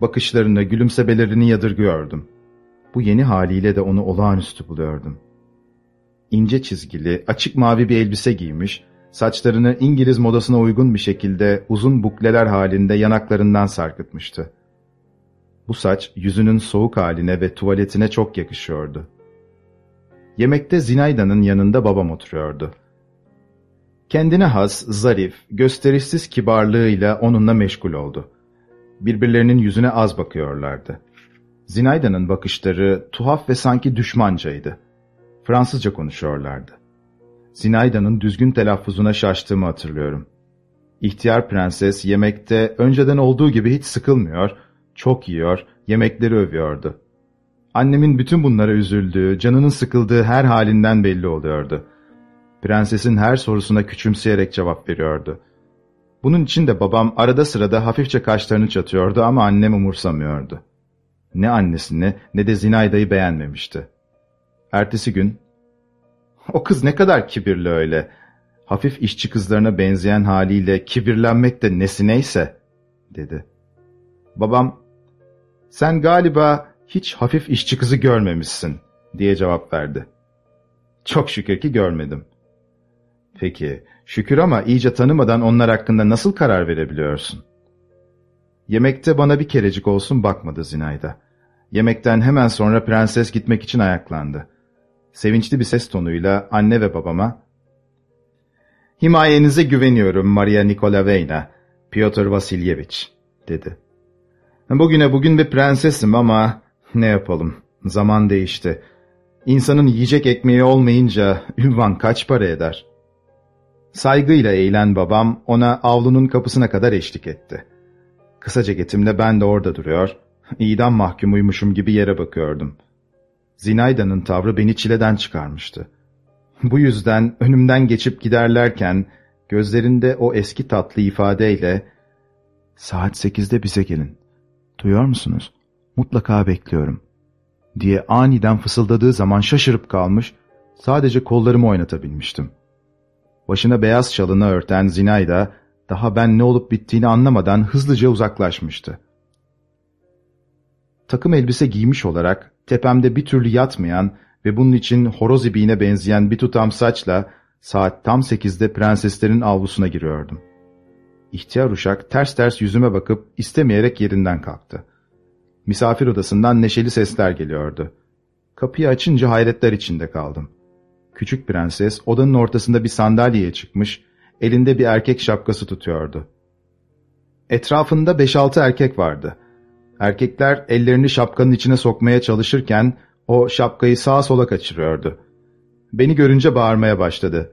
Bakışlarını, gülümsemelerini yadırgıyordum. Bu yeni haliyle de onu olağanüstü buluyordum. İnce çizgili, açık mavi bir elbise giymiş, saçlarını İngiliz modasına uygun bir şekilde uzun bukleler halinde yanaklarından sarkıtmıştı. Bu saç yüzünün soğuk haline ve tuvaletine çok yakışıyordu. Yemekte Zinayda'nın yanında babam oturuyordu. Kendine has, zarif, gösterişsiz kibarlığıyla onunla meşgul oldu. Birbirlerinin yüzüne az bakıyorlardı. Zinayda'nın bakışları tuhaf ve sanki düşmancaydı. Fransızca konuşuyorlardı. Zinayda'nın düzgün telaffuzuna şaştığımı hatırlıyorum. İhtiyar prenses yemekte önceden olduğu gibi hiç sıkılmıyor, çok yiyor, yemekleri övüyordu. Annemin bütün bunlara üzüldüğü, canının sıkıldığı her halinden belli oluyordu. Prensesin her sorusuna küçümseyerek cevap veriyordu. Bunun için de babam arada sırada hafifçe kaşlarını çatıyordu ama annem umursamıyordu. Ne annesini ne de Zinayda'yı beğenmemişti. Ertesi gün, ''O kız ne kadar kibirli öyle. Hafif işçi kızlarına benzeyen haliyle kibirlenmek de nesi neyse.'' dedi. Babam, ''Sen galiba hiç hafif işçi kızı görmemişsin.'' diye cevap verdi. ''Çok şükür ki görmedim.'' ''Peki, şükür ama iyice tanımadan onlar hakkında nasıl karar verebiliyorsun?'' Yemekte bana bir kerecik olsun bakmadı Zinayda. Yemekten hemen sonra prenses gitmek için ayaklandı. Sevinçli bir ses tonuyla anne ve babama ''Himayenize güveniyorum Maria Nikolaveyna, Piotr Vasilyevich.'' dedi. ''Bugüne bugün bir prensesim ama ne yapalım, zaman değişti. İnsanın yiyecek ekmeği olmayınca ünvan kaç para eder?'' Saygıyla eğilen babam ona avlunun kapısına kadar eşlik etti. Kısa ceketimle ben de orada duruyor, idam mahkumuymuşum gibi yere bakıyordum. Zinayda'nın tavrı beni çileden çıkarmıştı. Bu yüzden önümden geçip giderlerken gözlerinde o eski tatlı ifadeyle ''Saat sekizde bize gelin. Duyuyor musunuz? Mutlaka bekliyorum.'' diye aniden fısıldadığı zaman şaşırıp kalmış, sadece kollarımı oynatabilmiştim. Başına beyaz şalını örten Zinayda daha ben ne olup bittiğini anlamadan hızlıca uzaklaşmıştı. Takım elbise giymiş olarak tepemde bir türlü yatmayan ve bunun için horoz ibiğine benzeyen bir tutam saçla saat tam sekizde prenseslerin avlusuna giriyordum. İhtiyar uşak ters ters yüzüme bakıp istemeyerek yerinden kalktı. Misafir odasından neşeli sesler geliyordu. Kapıyı açınca hayretler içinde kaldım. Küçük prenses odanın ortasında bir sandalyeye çıkmış, elinde bir erkek şapkası tutuyordu. Etrafında beş altı erkek vardı. Erkekler ellerini şapkanın içine sokmaya çalışırken o şapkayı sağa sola kaçırıyordu. Beni görünce bağırmaya başladı.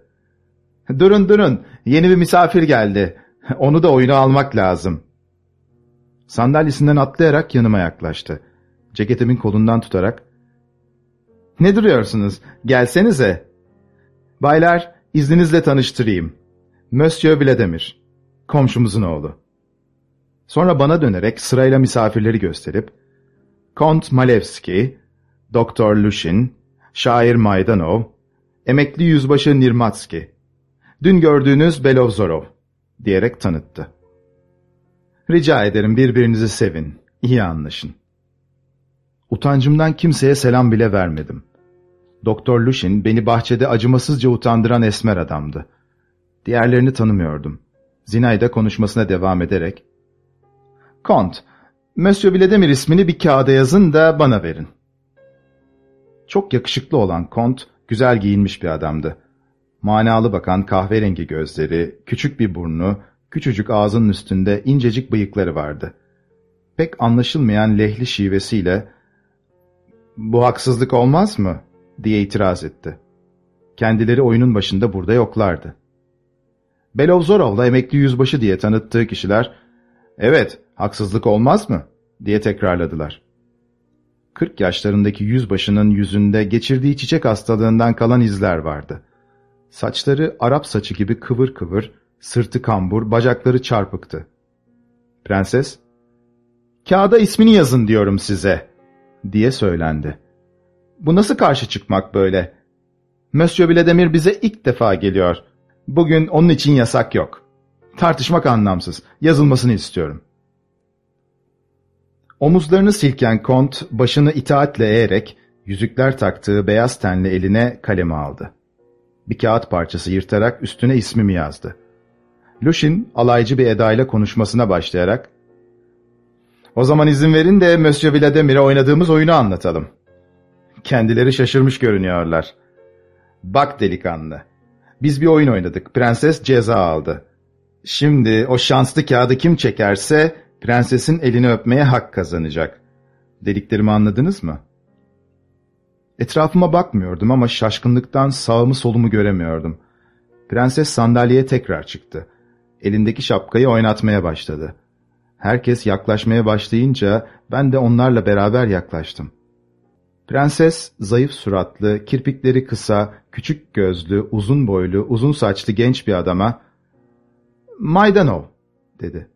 ''Durun durun, yeni bir misafir geldi. Onu da oyuna almak lazım.'' Sandalyesinden atlayarak yanıma yaklaştı. Ceketimin kolundan tutarak ''Ne duruyorsunuz? Gelsenize.'' ''Baylar, izninizle tanıştırayım. Monsieur Vladimir, komşumuzun oğlu.'' Sonra bana dönerek sırayla misafirleri gösterip Kont Malevski, Doktor Lushin, şair Maydanov, emekli yüzbaşı Nirmatski, dün gördüğünüz Belovzorov diyerek tanıttı. Rica ederim birbirinizi sevin, iyi anlaşın. Utancımdan kimseye selam bile vermedim. Doktor Lushin beni bahçede acımasızca utandıran esmer adamdı. Diğerlerini tanımıyordum. Zinayda konuşmasına devam ederek, ''Kont, Monsieur Vladimir ismini bir kağıda yazın da bana verin.'' Çok yakışıklı olan Kont, güzel giyinmiş bir adamdı. Manalı bakan kahverengi gözleri, küçük bir burnu, küçücük ağzının üstünde incecik bıyıkları vardı. Pek anlaşılmayan lehli şivesiyle, ''Bu haksızlık olmaz mı?'' diye itiraz etti. Kendileri oyunun başında burada yoklardı. Belovzorov'la emekli yüzbaşı diye tanıttığı kişiler, ''Evet, haksızlık olmaz mı?'' diye tekrarladılar. Kırk yaşlarındaki yüzbaşının yüzünde geçirdiği çiçek hastalığından kalan izler vardı. Saçları Arap saçı gibi kıvır kıvır, sırtı kambur, bacakları çarpıktı. Prenses, ''Kağıda ismini yazın diyorum size.'' diye söylendi. ''Bu nasıl karşı çıkmak böyle? Monsieur Vladimir bize ilk defa geliyor. Bugün onun için yasak yok. Tartışmak anlamsız. Yazılmasını istiyorum.'' Omuzlarını silken kont başını itaatle eğerek yüzükler taktığı beyaz tenli eline kalemi aldı. Bir kağıt parçası yırtarak üstüne ismimi yazdı. Lushin alaycı bir edayla konuşmasına başlayarak ''O zaman izin verin de Monsieur Vladimir'e oynadığımız oyunu anlatalım. Kendileri şaşırmış görünüyorlar. Bak delikanlı, biz bir oyun oynadık, prenses ceza aldı. Şimdi o şanslı kağıdı kim çekerse prensesin elini öpmeye hak kazanacak. Dediklerimi anladınız mı? Etrafıma bakmıyordum ama şaşkınlıktan sağımı solumu göremiyordum. Prenses sandalyeye tekrar çıktı. Elindeki şapkayı oynatmaya başladı. Herkes yaklaşmaya başlayınca ben de onlarla beraber yaklaştım. Prenses zayıf suratlı, kirpikleri kısa, küçük gözlü, uzun boylu, uzun saçlı genç bir adama ''Maydanov'' dedi.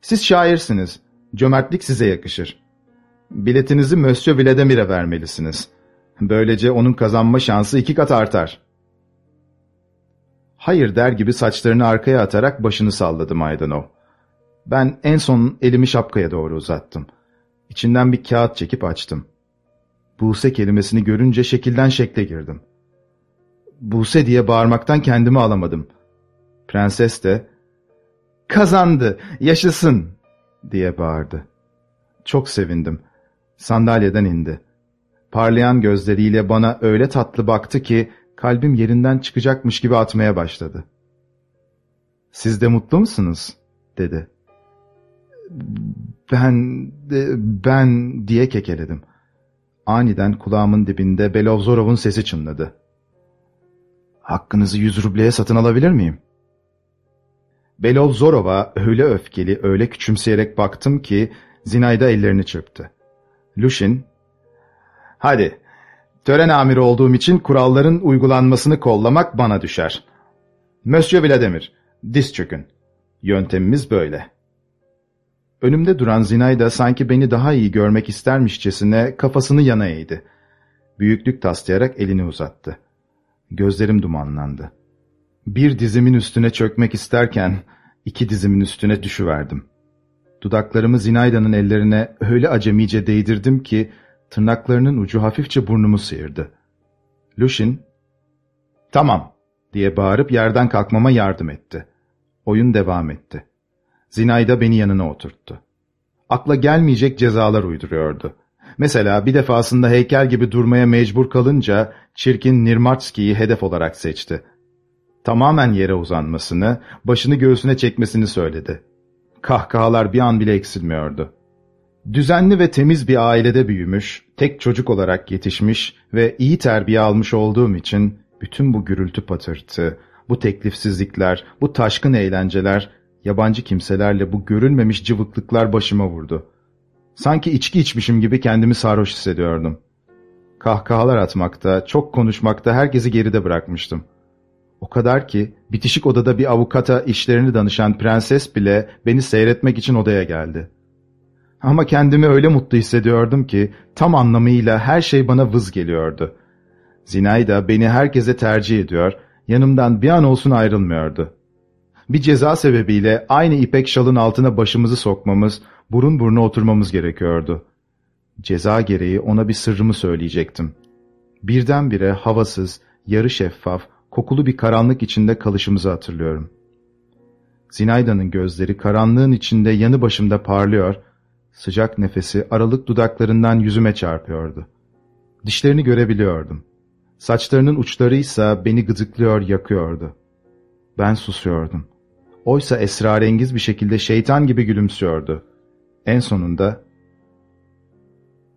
Siz şairsiniz. Cömertlik size yakışır. Biletinizi Monsieur Vladimir'e vermelisiniz. Böylece onun kazanma şansı iki kat artar. Hayır der gibi saçlarını arkaya atarak başını salladı Maydanov. Ben en son elimi şapkaya doğru uzattım. İçinden bir kağıt çekip açtım. Buse kelimesini görünce şekilden şekle girdim. Buse diye bağırmaktan kendimi alamadım. Prenses de Kazandı, yaşasın diye bağırdı. Çok sevindim. Sandalyeden indi. Parlayan gözleriyle bana öyle tatlı baktı ki kalbim yerinden çıkacakmış gibi atmaya başladı. Siz de mutlu musunuz? dedi. Ben, ben diye kekeledim. Aniden kulağımın dibinde Belovzorov'un sesi çınladı. Hakkınızı yüz rubleye satın alabilir miyim? Belovzorov'a öyle öfkeli, öyle küçümseyerek baktım ki Zinayda ellerini çırptı. Lushin, ''Hadi, tören amiri olduğum için kuralların uygulanmasını kollamak bana düşer. Monsieur Vladimir, diz çökün. Yöntemimiz böyle.'' Önümde duran Zinayda sanki beni daha iyi görmek istermişçesine kafasını yana eğdi. Büyüklük taslayarak elini uzattı. Gözlerim dumanlandı. Bir dizimin üstüne çökmek isterken iki dizimin üstüne düşüverdim. Dudaklarımı Zinayda'nın ellerine öyle acemice değdirdim ki tırnaklarının ucu hafifçe burnumu sıyırdı. Lushin, ''Tamam'' diye bağırıp yerden kalkmama yardım etti. Oyun devam etti. Zinayda beni yanına oturttu. Akla gelmeyecek cezalar uyduruyordu. Mesela bir defasında heykel gibi durmaya mecbur kalınca çirkin Nirmatski'yi hedef olarak seçti tamamen yere uzanmasını, başını göğsüne çekmesini söyledi. Kahkahalar bir an bile eksilmiyordu. Düzenli ve temiz bir ailede büyümüş, tek çocuk olarak yetişmiş ve iyi terbiye almış olduğum için bütün bu gürültü patırtı, bu teklifsizlikler, bu taşkın eğlenceler, yabancı kimselerle bu görülmemiş cıvıklıklar başıma vurdu. Sanki içki içmişim gibi kendimi sarhoş hissediyordum. Kahkahalar atmakta, çok konuşmakta herkesi geride bırakmıştım. O kadar ki bitişik odada bir avukata işlerini danışan prenses bile beni seyretmek için odaya geldi. Ama kendimi öyle mutlu hissediyordum ki tam anlamıyla her şey bana vız geliyordu. Zinayda beni herkese tercih ediyor, yanımdan bir an olsun ayrılmıyordu. Bir ceza sebebiyle aynı ipek şalın altına başımızı sokmamız, burun buruna oturmamız gerekiyordu. Ceza gereği ona bir sırrımı söyleyecektim. Birdenbire havasız, yarı şeffaf, kokulu bir karanlık içinde kalışımızı hatırlıyorum. Zinayda'nın gözleri karanlığın içinde yanı başımda parlıyor, sıcak nefesi aralık dudaklarından yüzüme çarpıyordu. Dişlerini görebiliyordum. Saçlarının uçlarıysa beni gıdıklıyor, yakıyordu. Ben susuyordum. Oysa esrarengiz bir şekilde şeytan gibi gülümsüyordu. En sonunda,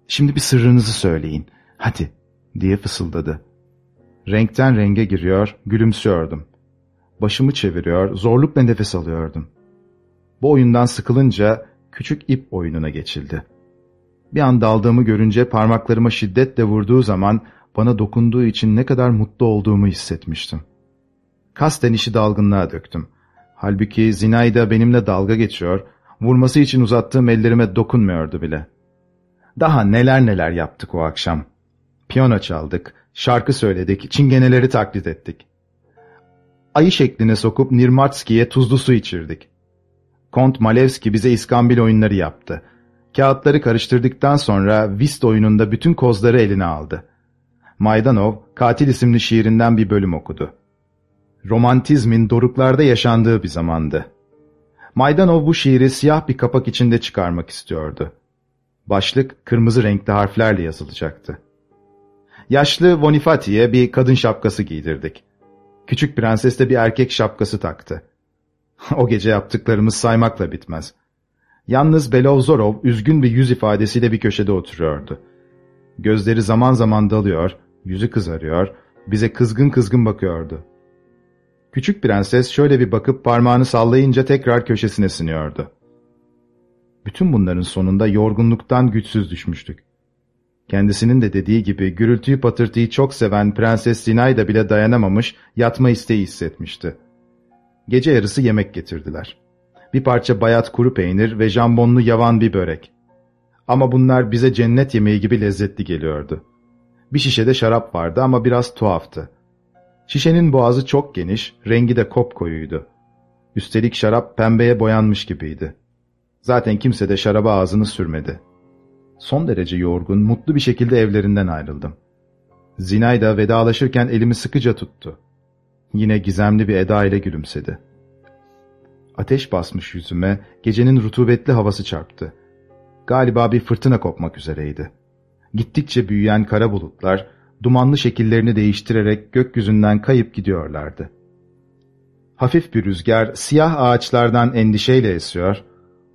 ''Şimdi bir sırrınızı söyleyin, hadi.'' diye fısıldadı. Renkten renge giriyor, gülümsüyordum. Başımı çeviriyor, zorlukla nefes alıyordum. Bu oyundan sıkılınca küçük ip oyununa geçildi. Bir an daldığımı görünce parmaklarıma şiddetle vurduğu zaman bana dokunduğu için ne kadar mutlu olduğumu hissetmiştim. Kasten işi dalgınlığa döktüm. Halbuki Zinayda benimle dalga geçiyor, vurması için uzattığım ellerime dokunmuyordu bile. Daha neler neler yaptık o akşam. Piyano çaldık, şarkı söyledik, çingeneleri taklit ettik. Ayı şekline sokup Nirmatski'ye tuzlu su içirdik. Kont Malevski bize iskambil oyunları yaptı. Kağıtları karıştırdıktan sonra Vist oyununda bütün kozları eline aldı. Maydanov, Katil isimli şiirinden bir bölüm okudu. Romantizmin doruklarda yaşandığı bir zamandı. Maydanov bu şiiri siyah bir kapak içinde çıkarmak istiyordu. Başlık kırmızı renkli harflerle yazılacaktı. Yaşlı Bonifati'ye bir kadın şapkası giydirdik. Küçük prenses de bir erkek şapkası taktı. [laughs] o gece yaptıklarımız saymakla bitmez. Yalnız Belovzorov üzgün bir yüz ifadesiyle bir köşede oturuyordu. Gözleri zaman zaman dalıyor, yüzü kızarıyor, bize kızgın kızgın bakıyordu. Küçük prenses şöyle bir bakıp parmağını sallayınca tekrar köşesine siniyordu. Bütün bunların sonunda yorgunluktan güçsüz düşmüştük. Kendisinin de dediği gibi gürültüyü patırtıyı çok seven Prenses Sinayda bile dayanamamış, yatma isteği hissetmişti. Gece yarısı yemek getirdiler. Bir parça bayat kuru peynir ve jambonlu yavan bir börek. Ama bunlar bize cennet yemeği gibi lezzetli geliyordu. Bir şişede şarap vardı ama biraz tuhaftı. Şişenin boğazı çok geniş, rengi de kopkoyuydu. Üstelik şarap pembeye boyanmış gibiydi. Zaten kimse de şaraba ağzını sürmedi. Son derece yorgun, mutlu bir şekilde evlerinden ayrıldım. Zinayda vedalaşırken elimi sıkıca tuttu. Yine gizemli bir eda ile gülümsedi. Ateş basmış yüzüme, gecenin rutubetli havası çarptı. Galiba bir fırtına kopmak üzereydi. Gittikçe büyüyen kara bulutlar, dumanlı şekillerini değiştirerek gökyüzünden kayıp gidiyorlardı. Hafif bir rüzgar siyah ağaçlardan endişeyle esiyor,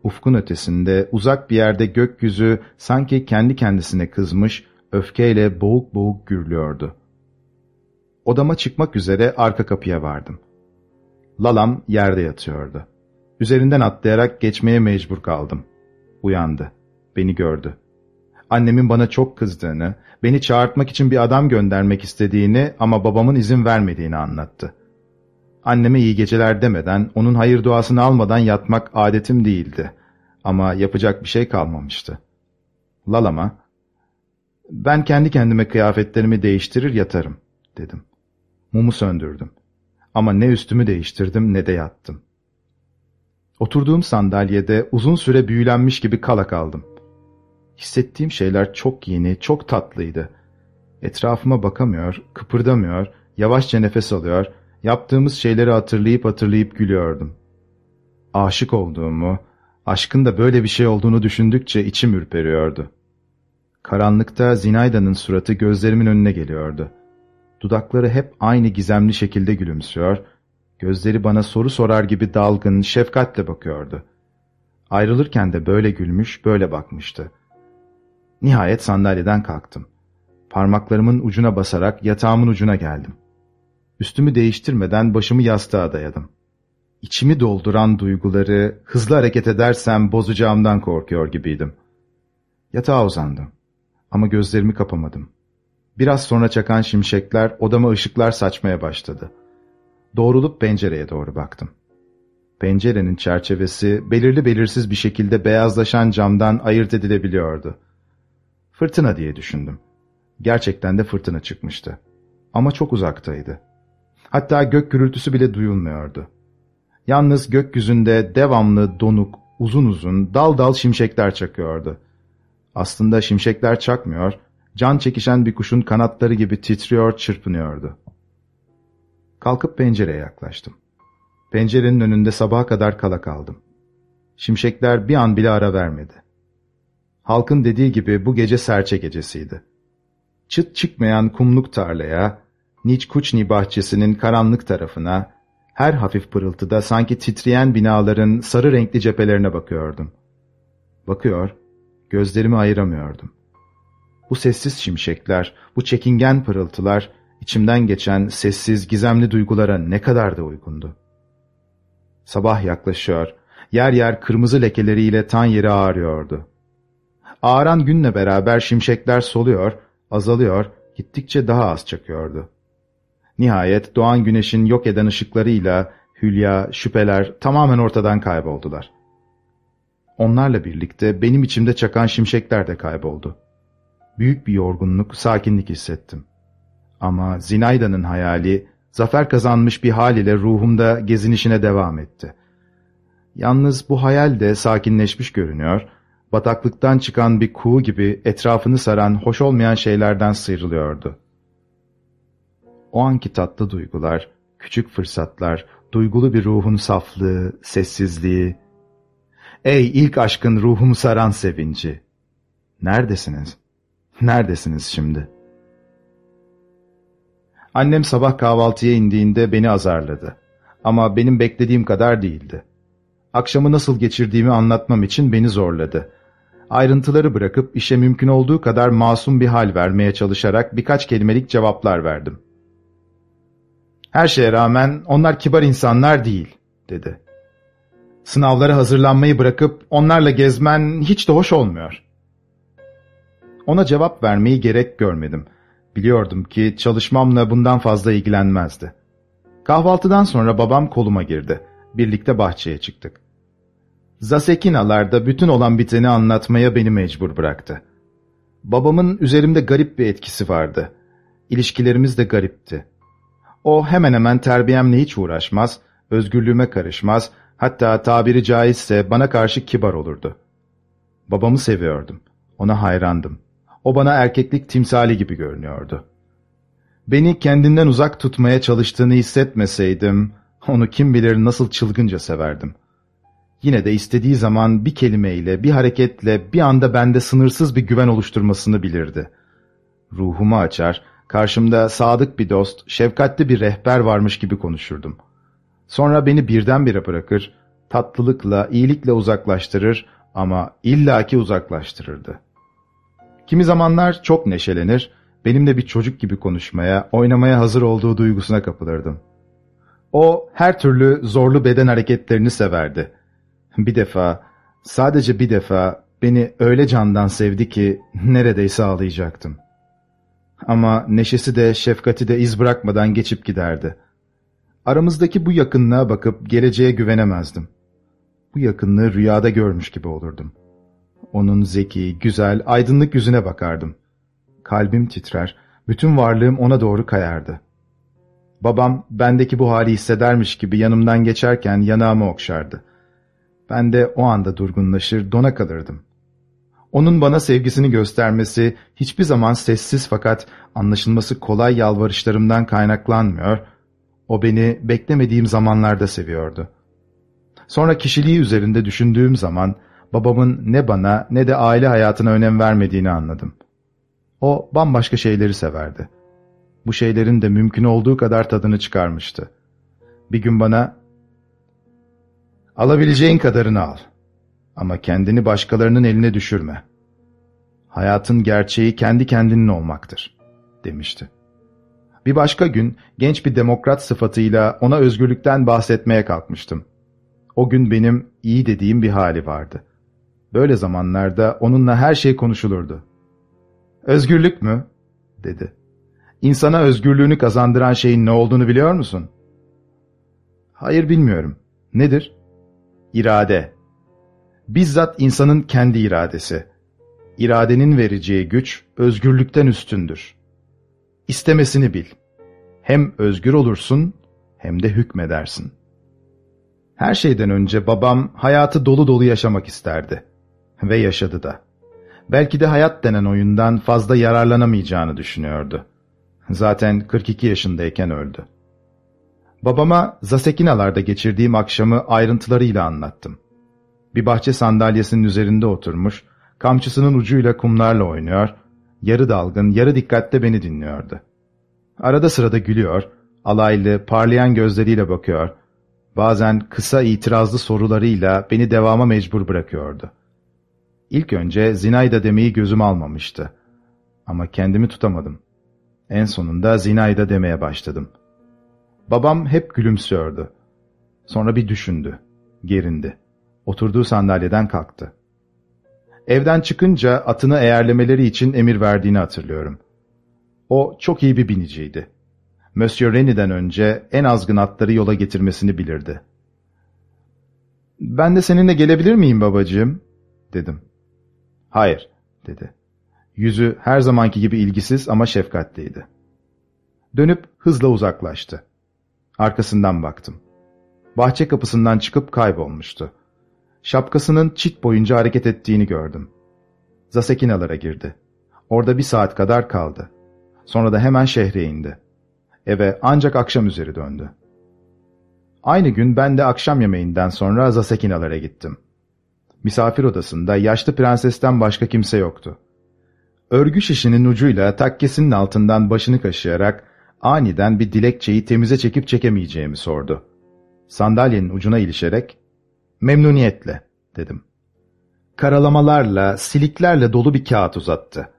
ufkun ötesinde uzak bir yerde gökyüzü sanki kendi kendisine kızmış, öfkeyle boğuk boğuk gürlüyordu. Odama çıkmak üzere arka kapıya vardım. Lalam yerde yatıyordu. Üzerinden atlayarak geçmeye mecbur kaldım. Uyandı. Beni gördü. Annemin bana çok kızdığını, beni çağırtmak için bir adam göndermek istediğini ama babamın izin vermediğini anlattı. Anneme iyi geceler demeden, onun hayır duasını almadan yatmak adetim değildi. Ama yapacak bir şey kalmamıştı. Lalama, ben kendi kendime kıyafetlerimi değiştirir yatarım, dedim. Mumu söndürdüm. Ama ne üstümü değiştirdim ne de yattım. Oturduğum sandalyede uzun süre büyülenmiş gibi kala kaldım. Hissettiğim şeyler çok yeni, çok tatlıydı. Etrafıma bakamıyor, kıpırdamıyor, yavaşça nefes alıyor, yaptığımız şeyleri hatırlayıp hatırlayıp gülüyordum. Aşık olduğumu, aşkın da böyle bir şey olduğunu düşündükçe içim ürperiyordu. Karanlıkta Zinayda'nın suratı gözlerimin önüne geliyordu. Dudakları hep aynı gizemli şekilde gülümsüyor, gözleri bana soru sorar gibi dalgın, şefkatle bakıyordu. Ayrılırken de böyle gülmüş, böyle bakmıştı. Nihayet sandalyeden kalktım. Parmaklarımın ucuna basarak yatağımın ucuna geldim. Üstümü değiştirmeden başımı yastığa dayadım. İçimi dolduran duyguları hızlı hareket edersem bozacağımdan korkuyor gibiydim. Yatağa uzandım. Ama gözlerimi kapamadım. Biraz sonra çakan şimşekler odama ışıklar saçmaya başladı. Doğrulup pencereye doğru baktım. Pencerenin çerçevesi belirli belirsiz bir şekilde beyazlaşan camdan ayırt edilebiliyordu. Fırtına diye düşündüm. Gerçekten de fırtına çıkmıştı. Ama çok uzaktaydı. Hatta gök gürültüsü bile duyulmuyordu. Yalnız gökyüzünde devamlı donuk, uzun uzun, dal dal şimşekler çakıyordu. Aslında şimşekler çakmıyor, can çekişen bir kuşun kanatları gibi titriyor, çırpınıyordu. Kalkıp pencereye yaklaştım. Pencerenin önünde sabaha kadar kala kaldım. Şimşekler bir an bile ara vermedi. Halkın dediği gibi bu gece serçe gecesiydi. Çıt çıkmayan kumluk tarlaya, Niçkuçni bahçesinin karanlık tarafına, her hafif pırıltıda sanki titreyen binaların sarı renkli cephelerine bakıyordum. Bakıyor, gözlerimi ayıramıyordum. Bu sessiz şimşekler, bu çekingen pırıltılar, içimden geçen sessiz, gizemli duygulara ne kadar da uygundu. Sabah yaklaşıyor, yer yer kırmızı lekeleriyle tan yeri ağrıyordu. Ağaran günle beraber şimşekler soluyor, azalıyor, gittikçe daha az çakıyordu. Nihayet doğan güneşin yok eden ışıklarıyla hülya, şüpheler tamamen ortadan kayboldular. Onlarla birlikte benim içimde çakan şimşekler de kayboldu. Büyük bir yorgunluk, sakinlik hissettim. Ama Zinayda'nın hayali, zafer kazanmış bir hal ile ruhumda gezinişine devam etti. Yalnız bu hayal de sakinleşmiş görünüyor, bataklıktan çıkan bir kuğu gibi etrafını saran hoş olmayan şeylerden sıyrılıyordu. O anki tatlı duygular, küçük fırsatlar, duygulu bir ruhun saflığı, sessizliği. Ey ilk aşkın ruhumu saran sevinci! Neredesiniz? Neredesiniz şimdi? Annem sabah kahvaltıya indiğinde beni azarladı. Ama benim beklediğim kadar değildi. Akşamı nasıl geçirdiğimi anlatmam için beni zorladı. Ayrıntıları bırakıp işe mümkün olduğu kadar masum bir hal vermeye çalışarak birkaç kelimelik cevaplar verdim. Her şeye rağmen onlar kibar insanlar değil, dedi. Sınavlara hazırlanmayı bırakıp onlarla gezmen hiç de hoş olmuyor. Ona cevap vermeyi gerek görmedim. Biliyordum ki çalışmamla bundan fazla ilgilenmezdi. Kahvaltıdan sonra babam koluma girdi. Birlikte bahçeye çıktık. Zasekinalarda bütün olan biteni anlatmaya beni mecbur bıraktı. Babamın üzerimde garip bir etkisi vardı. İlişkilerimiz de garipti. O hemen hemen terbiyemle hiç uğraşmaz, özgürlüğüme karışmaz, hatta tabiri caizse bana karşı kibar olurdu. Babamı seviyordum, ona hayrandım. O bana erkeklik timsali gibi görünüyordu. Beni kendinden uzak tutmaya çalıştığını hissetmeseydim, onu kim bilir nasıl çılgınca severdim. Yine de istediği zaman bir kelimeyle, bir hareketle bir anda bende sınırsız bir güven oluşturmasını bilirdi. Ruhumu açar, karşımda sadık bir dost, şefkatli bir rehber varmış gibi konuşurdum. Sonra beni birdenbire bırakır, tatlılıkla, iyilikle uzaklaştırır ama illaki uzaklaştırırdı. Kimi zamanlar çok neşelenir, benimle bir çocuk gibi konuşmaya, oynamaya hazır olduğu duygusuna kapılırdım. O her türlü zorlu beden hareketlerini severdi. Bir defa, sadece bir defa beni öyle candan sevdi ki neredeyse ağlayacaktım. Ama neşesi de şefkati de iz bırakmadan geçip giderdi. Aramızdaki bu yakınlığa bakıp geleceğe güvenemezdim. Bu yakınlığı rüyada görmüş gibi olurdum. Onun zeki, güzel, aydınlık yüzüne bakardım. Kalbim titrer, bütün varlığım ona doğru kayardı. Babam bendeki bu hali hissedermiş gibi yanımdan geçerken yanağımı okşardı. Ben de o anda durgunlaşır, dona kalırdım. Onun bana sevgisini göstermesi hiçbir zaman sessiz fakat anlaşılması kolay yalvarışlarımdan kaynaklanmıyor, o beni beklemediğim zamanlarda seviyordu. Sonra kişiliği üzerinde düşündüğüm zaman babamın ne bana ne de aile hayatına önem vermediğini anladım. O bambaşka şeyleri severdi. Bu şeylerin de mümkün olduğu kadar tadını çıkarmıştı. Bir gün bana, alabileceğin kadarını al ama kendini başkalarının eline düşürme. Hayatın gerçeği kendi kendinin olmaktır, demişti. Bir başka gün genç bir demokrat sıfatıyla ona özgürlükten bahsetmeye kalkmıştım. O gün benim iyi dediğim bir hali vardı. Böyle zamanlarda onunla her şey konuşulurdu. Özgürlük mü? dedi. İnsana özgürlüğünü kazandıran şeyin ne olduğunu biliyor musun? Hayır bilmiyorum. Nedir? İrade. Bizzat insanın kendi iradesi. İradenin vereceği güç özgürlükten üstündür. İstemesini bil. Hem özgür olursun hem de hükmedersin. Her şeyden önce babam hayatı dolu dolu yaşamak isterdi. Ve yaşadı da. Belki de hayat denen oyundan fazla yararlanamayacağını düşünüyordu. Zaten 42 yaşındayken öldü. Babama Zasekinalarda geçirdiğim akşamı ayrıntılarıyla anlattım. Bir bahçe sandalyesinin üzerinde oturmuş, kamçısının ucuyla kumlarla oynuyor, yarı dalgın, yarı dikkatle beni dinliyordu. Arada sırada gülüyor, alaylı, parlayan gözleriyle bakıyor, bazen kısa itirazlı sorularıyla beni devama mecbur bırakıyordu. İlk önce Zinayda demeyi gözüm almamıştı. Ama kendimi tutamadım. En sonunda Zinayda demeye başladım. Babam hep gülümsüyordu. Sonra bir düşündü, gerindi. Oturduğu sandalyeden kalktı. evden çıkınca atını eğerlemeleri için emir verdiğini hatırlıyorum. O çok iyi bir biniciydi. Monsieur Rennie'den önce en azgın atları yola getirmesini bilirdi. ''Ben de seninle gelebilir miyim babacığım?'' dedim. ''Hayır'' dedi. Yüzü her zamanki gibi ilgisiz ama şefkatliydi. Dönüp hızla uzaklaştı. Arkasından baktım. Bahçe kapısından çıkıp kaybolmuştu. Şapkasının çit boyunca hareket ettiğini gördüm. Zasekinalara girdi. Orada bir saat kadar kaldı. Sonra da hemen şehre indi. Eve ancak akşam üzeri döndü. Aynı gün ben de akşam yemeğinden sonra Zasekinalara gittim. Misafir odasında yaşlı prensesten başka kimse yoktu. Örgü şişinin ucuyla takkesinin altından başını kaşıyarak aniden bir dilekçeyi temize çekip çekemeyeceğimi sordu. Sandalyenin ucuna ilişerek, ''Memnuniyetle'' dedim. Karalamalarla, siliklerle dolu bir kağıt uzattı.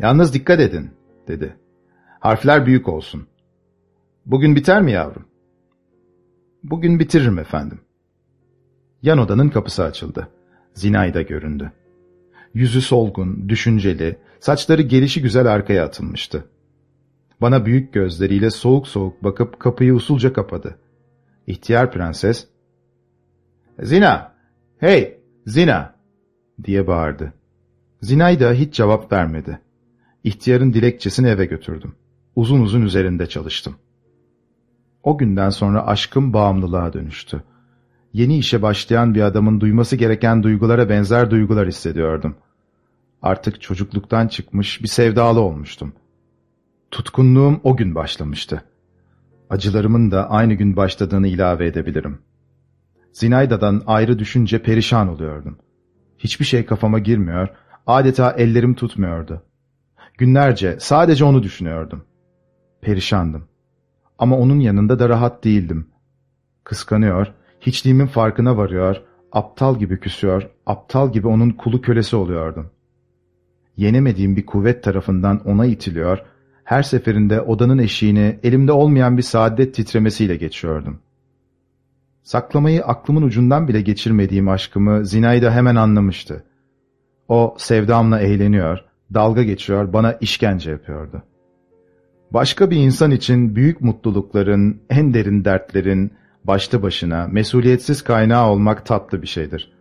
''Yalnız dikkat edin'' dedi. ''Harfler büyük olsun.'' ''Bugün biter mi yavrum?'' ''Bugün bitiririm efendim.'' Yan odanın kapısı açıldı. Zinayda göründü. Yüzü solgun, düşünceli, saçları gelişi güzel arkaya atılmıştı. Bana büyük gözleriyle soğuk soğuk bakıp kapıyı usulca kapadı. İhtiyar prenses, ''Zina! Hey, Zina!'' diye bağırdı. Zinayda hiç cevap vermedi. İhtiyarın dilekçesini eve götürdüm. Uzun uzun üzerinde çalıştım. O günden sonra aşkım bağımlılığa dönüştü. Yeni işe başlayan bir adamın duyması gereken duygulara benzer duygular hissediyordum. Artık çocukluktan çıkmış bir sevdalı olmuştum. Tutkunluğum o gün başlamıştı. Acılarımın da aynı gün başladığını ilave edebilirim. Zinayda'dan ayrı düşünce perişan oluyordum. Hiçbir şey kafama girmiyor, adeta ellerim tutmuyordu. Günlerce sadece onu düşünüyordum. Perişandım. Ama onun yanında da rahat değildim. Kıskanıyor, hiçliğimin farkına varıyor, aptal gibi küsüyor, aptal gibi onun kulu kölesi oluyordum. Yenemediğim bir kuvvet tarafından ona itiliyor, her seferinde odanın eşiğini elimde olmayan bir saadet titremesiyle geçiyordum. Saklamayı aklımın ucundan bile geçirmediğim aşkımı Zinayda hemen anlamıştı. O sevdamla eğleniyor, dalga geçiyor, bana işkence yapıyordu. Başka bir insan için büyük mutlulukların, en derin dertlerin, başlı başına, mesuliyetsiz kaynağı olmak tatlı bir şeydir.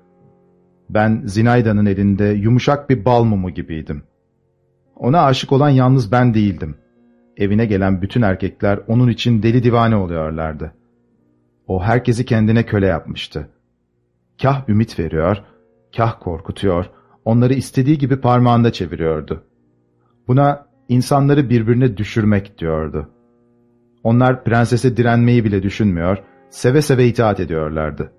Ben Zinayda'nın elinde yumuşak bir bal mumu gibiydim. Ona aşık olan yalnız ben değildim. Evine gelen bütün erkekler onun için deli divane oluyorlardı. O herkesi kendine köle yapmıştı. Kah ümit veriyor, kah korkutuyor, onları istediği gibi parmağında çeviriyordu. Buna insanları birbirine düşürmek diyordu. Onlar prensese direnmeyi bile düşünmüyor, seve seve itaat ediyorlardı.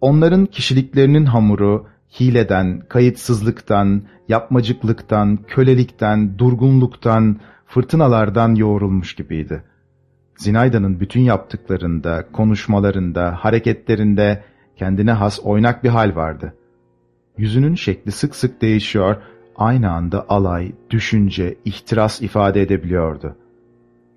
Onların kişiliklerinin hamuru, hileden, kayıtsızlıktan, yapmacıklıktan, kölelikten, durgunluktan, fırtınalardan yoğrulmuş gibiydi. Zinayda'nın bütün yaptıklarında, konuşmalarında, hareketlerinde kendine has oynak bir hal vardı. Yüzünün şekli sık sık değişiyor, aynı anda alay, düşünce, ihtiras ifade edebiliyordu.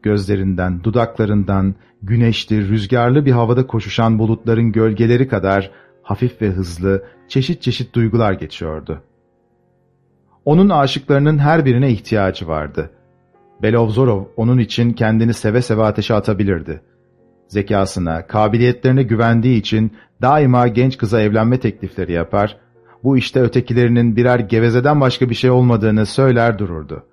Gözlerinden, dudaklarından, güneşli, rüzgarlı bir havada koşuşan bulutların gölgeleri kadar hafif ve hızlı, çeşit çeşit duygular geçiyordu. Onun aşıklarının her birine ihtiyacı vardı. Belovzorov onun için kendini seve seve ateşe atabilirdi. Zekasına, kabiliyetlerine güvendiği için daima genç kıza evlenme teklifleri yapar, bu işte ötekilerinin birer gevezeden başka bir şey olmadığını söyler dururdu.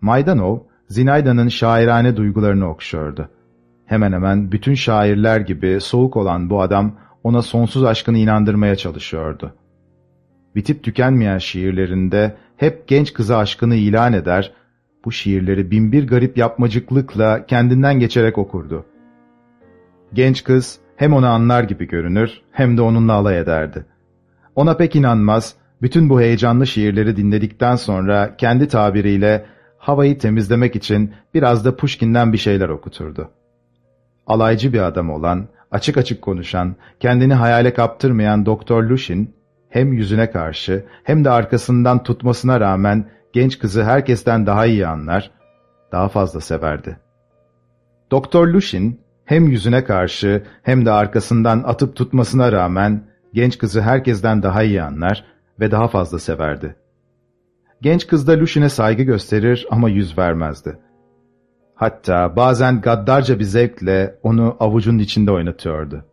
Maydanov, Zinayda'nın şairane duygularını okşuyordu. Hemen hemen bütün şairler gibi soğuk olan bu adam ona sonsuz aşkını inandırmaya çalışıyordu. Bitip tükenmeyen şiirlerinde hep genç kıza aşkını ilan eder, bu şiirleri binbir garip yapmacıklıkla kendinden geçerek okurdu. Genç kız hem onu anlar gibi görünür hem de onunla alay ederdi. Ona pek inanmaz, bütün bu heyecanlı şiirleri dinledikten sonra kendi tabiriyle havayı temizlemek için biraz da Pushkin'den bir şeyler okuturdu. Alaycı bir adam olan, açık açık konuşan, kendini hayale kaptırmayan Doktor Lushin, hem yüzüne karşı hem de arkasından tutmasına rağmen genç kızı herkesten daha iyi anlar, daha fazla severdi. Doktor Lushin, hem yüzüne karşı hem de arkasından atıp tutmasına rağmen Genç kızı herkesten daha iyi anlar ve daha fazla severdi. Genç kız da Lucien'e saygı gösterir ama yüz vermezdi. Hatta bazen gaddarca bir zevkle onu avucunun içinde oynatıyordu.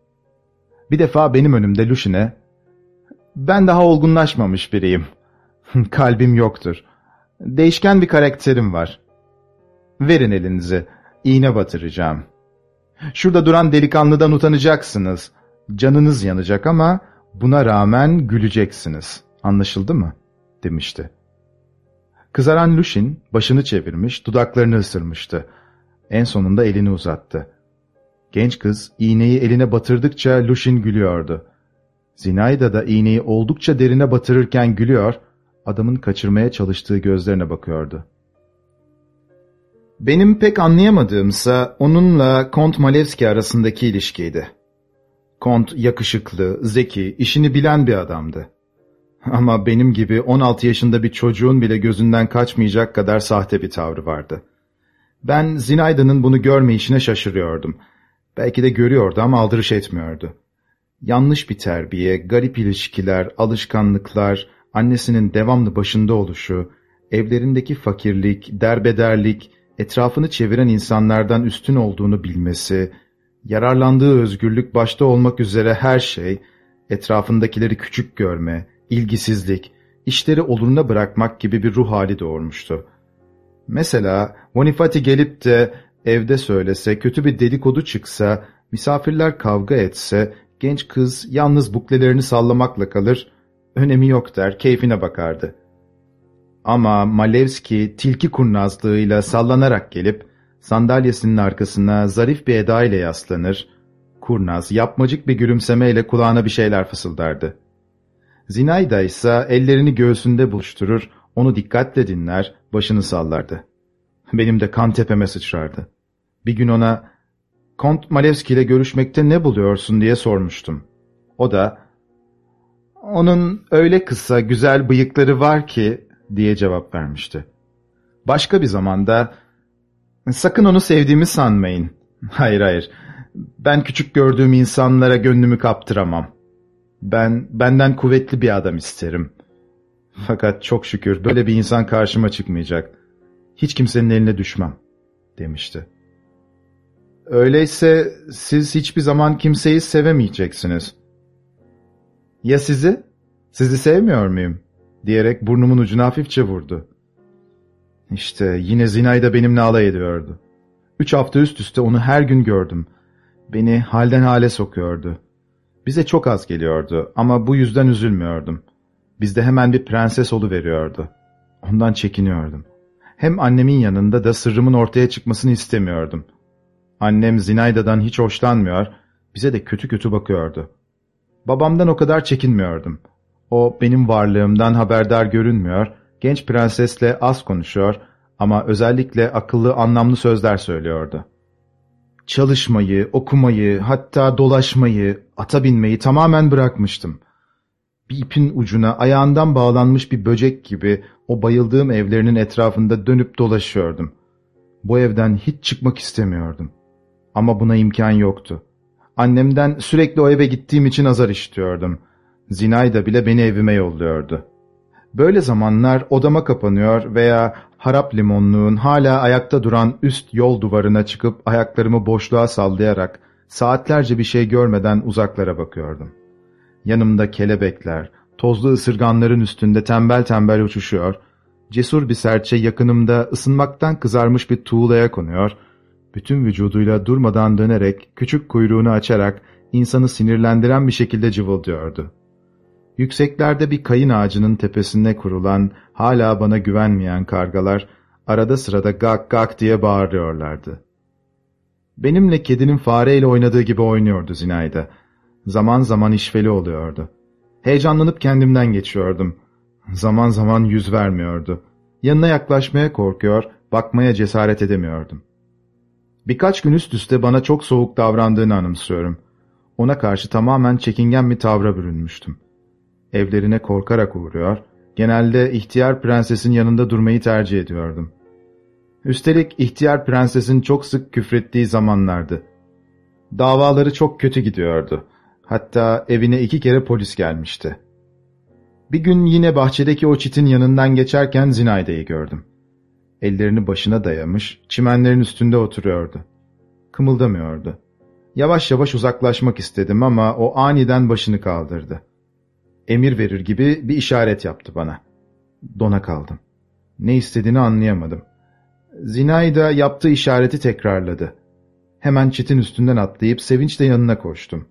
Bir defa benim önümde Lucien'e, ''Ben daha olgunlaşmamış biriyim. [laughs] Kalbim yoktur. Değişken bir karakterim var. Verin elinizi, iğne batıracağım. Şurada duran delikanlıdan utanacaksınız. Canınız yanacak ama buna rağmen güleceksiniz. Anlaşıldı mı?'' demişti. Kızaran Lushin başını çevirmiş, dudaklarını ısırmıştı. En sonunda elini uzattı. Genç kız iğneyi eline batırdıkça Lushin gülüyordu. Zinayda da iğneyi oldukça derine batırırken gülüyor, adamın kaçırmaya çalıştığı gözlerine bakıyordu. Benim pek anlayamadığımsa onunla Kont Malevski arasındaki ilişkiydi. Kont yakışıklı, zeki, işini bilen bir adamdı. Ama benim gibi 16 yaşında bir çocuğun bile gözünden kaçmayacak kadar sahte bir tavrı vardı. Ben Zinayda'nın bunu görmeyişine şaşırıyordum. Belki de görüyordu ama aldırış etmiyordu. Yanlış bir terbiye, garip ilişkiler, alışkanlıklar, annesinin devamlı başında oluşu, evlerindeki fakirlik, derbederlik, etrafını çeviren insanlardan üstün olduğunu bilmesi, yararlandığı özgürlük başta olmak üzere her şey, etrafındakileri küçük görme, ilgisizlik, işleri oluruna bırakmak gibi bir ruh hali doğurmuştu. Mesela Bonifati gelip de evde söylese, kötü bir dedikodu çıksa, misafirler kavga etse, genç kız yalnız buklelerini sallamakla kalır, önemi yok der, keyfine bakardı. Ama Malevski tilki kurnazlığıyla sallanarak gelip, sandalyesinin arkasına zarif bir eda ile yaslanır, kurnaz, yapmacık bir gülümsemeyle kulağına bir şeyler fısıldardı. Zinayda ise ellerini göğsünde buluşturur, onu dikkatle dinler, başını sallardı. Benim de kan tepeme sıçrardı. Bir gün ona, Kont Malevski ile görüşmekte ne buluyorsun diye sormuştum. O da, onun öyle kısa, güzel bıyıkları var ki, diye cevap vermişti. Başka bir zamanda, sakın onu sevdiğimi sanmayın. [laughs] Hayır hayır, ben küçük gördüğüm insanlara gönlümü kaptıramam. Ben benden kuvvetli bir adam isterim. Fakat çok şükür böyle bir insan karşıma çıkmayacak. Hiç kimsenin eline düşmem, demişti. Öyleyse siz hiçbir zaman kimseyi sevemeyeceksiniz. Ya sizi? Sizi sevmiyor muyum? diyerek burnumun ucuna hafifçe vurdu. İşte yine Zinay da benimle alay ediyordu. Üç hafta üst üste onu her gün gördüm. Beni halden hale sokuyordu. Bize çok az geliyordu ama bu yüzden üzülmüyordum. Bizde hemen bir prenses veriyordu. Ondan çekiniyordum. Hem annemin yanında da sırrımın ortaya çıkmasını istemiyordum. Annem Zinayda'dan hiç hoşlanmıyor, bize de kötü kötü bakıyordu. Babamdan o kadar çekinmiyordum. O benim varlığımdan haberdar görünmüyor, genç prensesle az konuşuyor ama özellikle akıllı anlamlı sözler söylüyordu. Çalışmayı, okumayı, hatta dolaşmayı, ata binmeyi tamamen bırakmıştım. Bir ipin ucuna ayağından bağlanmış bir böcek gibi o bayıldığım evlerinin etrafında dönüp dolaşıyordum. Bu evden hiç çıkmak istemiyordum. Ama buna imkan yoktu. Annemden sürekli o eve gittiğim için azar işitiyordum. Zinayda bile beni evime yolluyordu. Böyle zamanlar odama kapanıyor veya harap limonluğun hala ayakta duran üst yol duvarına çıkıp ayaklarımı boşluğa sallayarak saatlerce bir şey görmeden uzaklara bakıyordum. Yanımda kelebekler, tozlu ısırganların üstünde tembel tembel uçuşuyor, cesur bir serçe yakınımda ısınmaktan kızarmış bir tuğlaya konuyor, bütün vücuduyla durmadan dönerek, küçük kuyruğunu açarak insanı sinirlendiren bir şekilde cıvıldıyordu. Yükseklerde bir kayın ağacının tepesinde kurulan, hala bana güvenmeyen kargalar, arada sırada gak gak diye bağırıyorlardı. Benimle kedinin fareyle oynadığı gibi oynuyordu Zinayda. Zaman zaman işveli oluyordu. Heyecanlanıp kendimden geçiyordum. Zaman zaman yüz vermiyordu. Yanına yaklaşmaya korkuyor, bakmaya cesaret edemiyordum. Birkaç gün üst üste bana çok soğuk davrandığını anımsıyorum. Ona karşı tamamen çekingen bir tavra bürünmüştüm. Evlerine korkarak uğruyor, genelde ihtiyar prensesin yanında durmayı tercih ediyordum. Üstelik ihtiyar prensesin çok sık küfrettiği zamanlardı. Davaları çok kötü gidiyordu. Hatta evine iki kere polis gelmişti. Bir gün yine bahçedeki o çitin yanından geçerken Zinayda'yı gördüm. Ellerini başına dayamış, çimenlerin üstünde oturuyordu. Kımıldamıyordu. Yavaş yavaş uzaklaşmak istedim ama o aniden başını kaldırdı. Emir verir gibi bir işaret yaptı bana. Dona kaldım. Ne istediğini anlayamadım. Zinayda yaptığı işareti tekrarladı. Hemen çitin üstünden atlayıp sevinçle yanına koştum.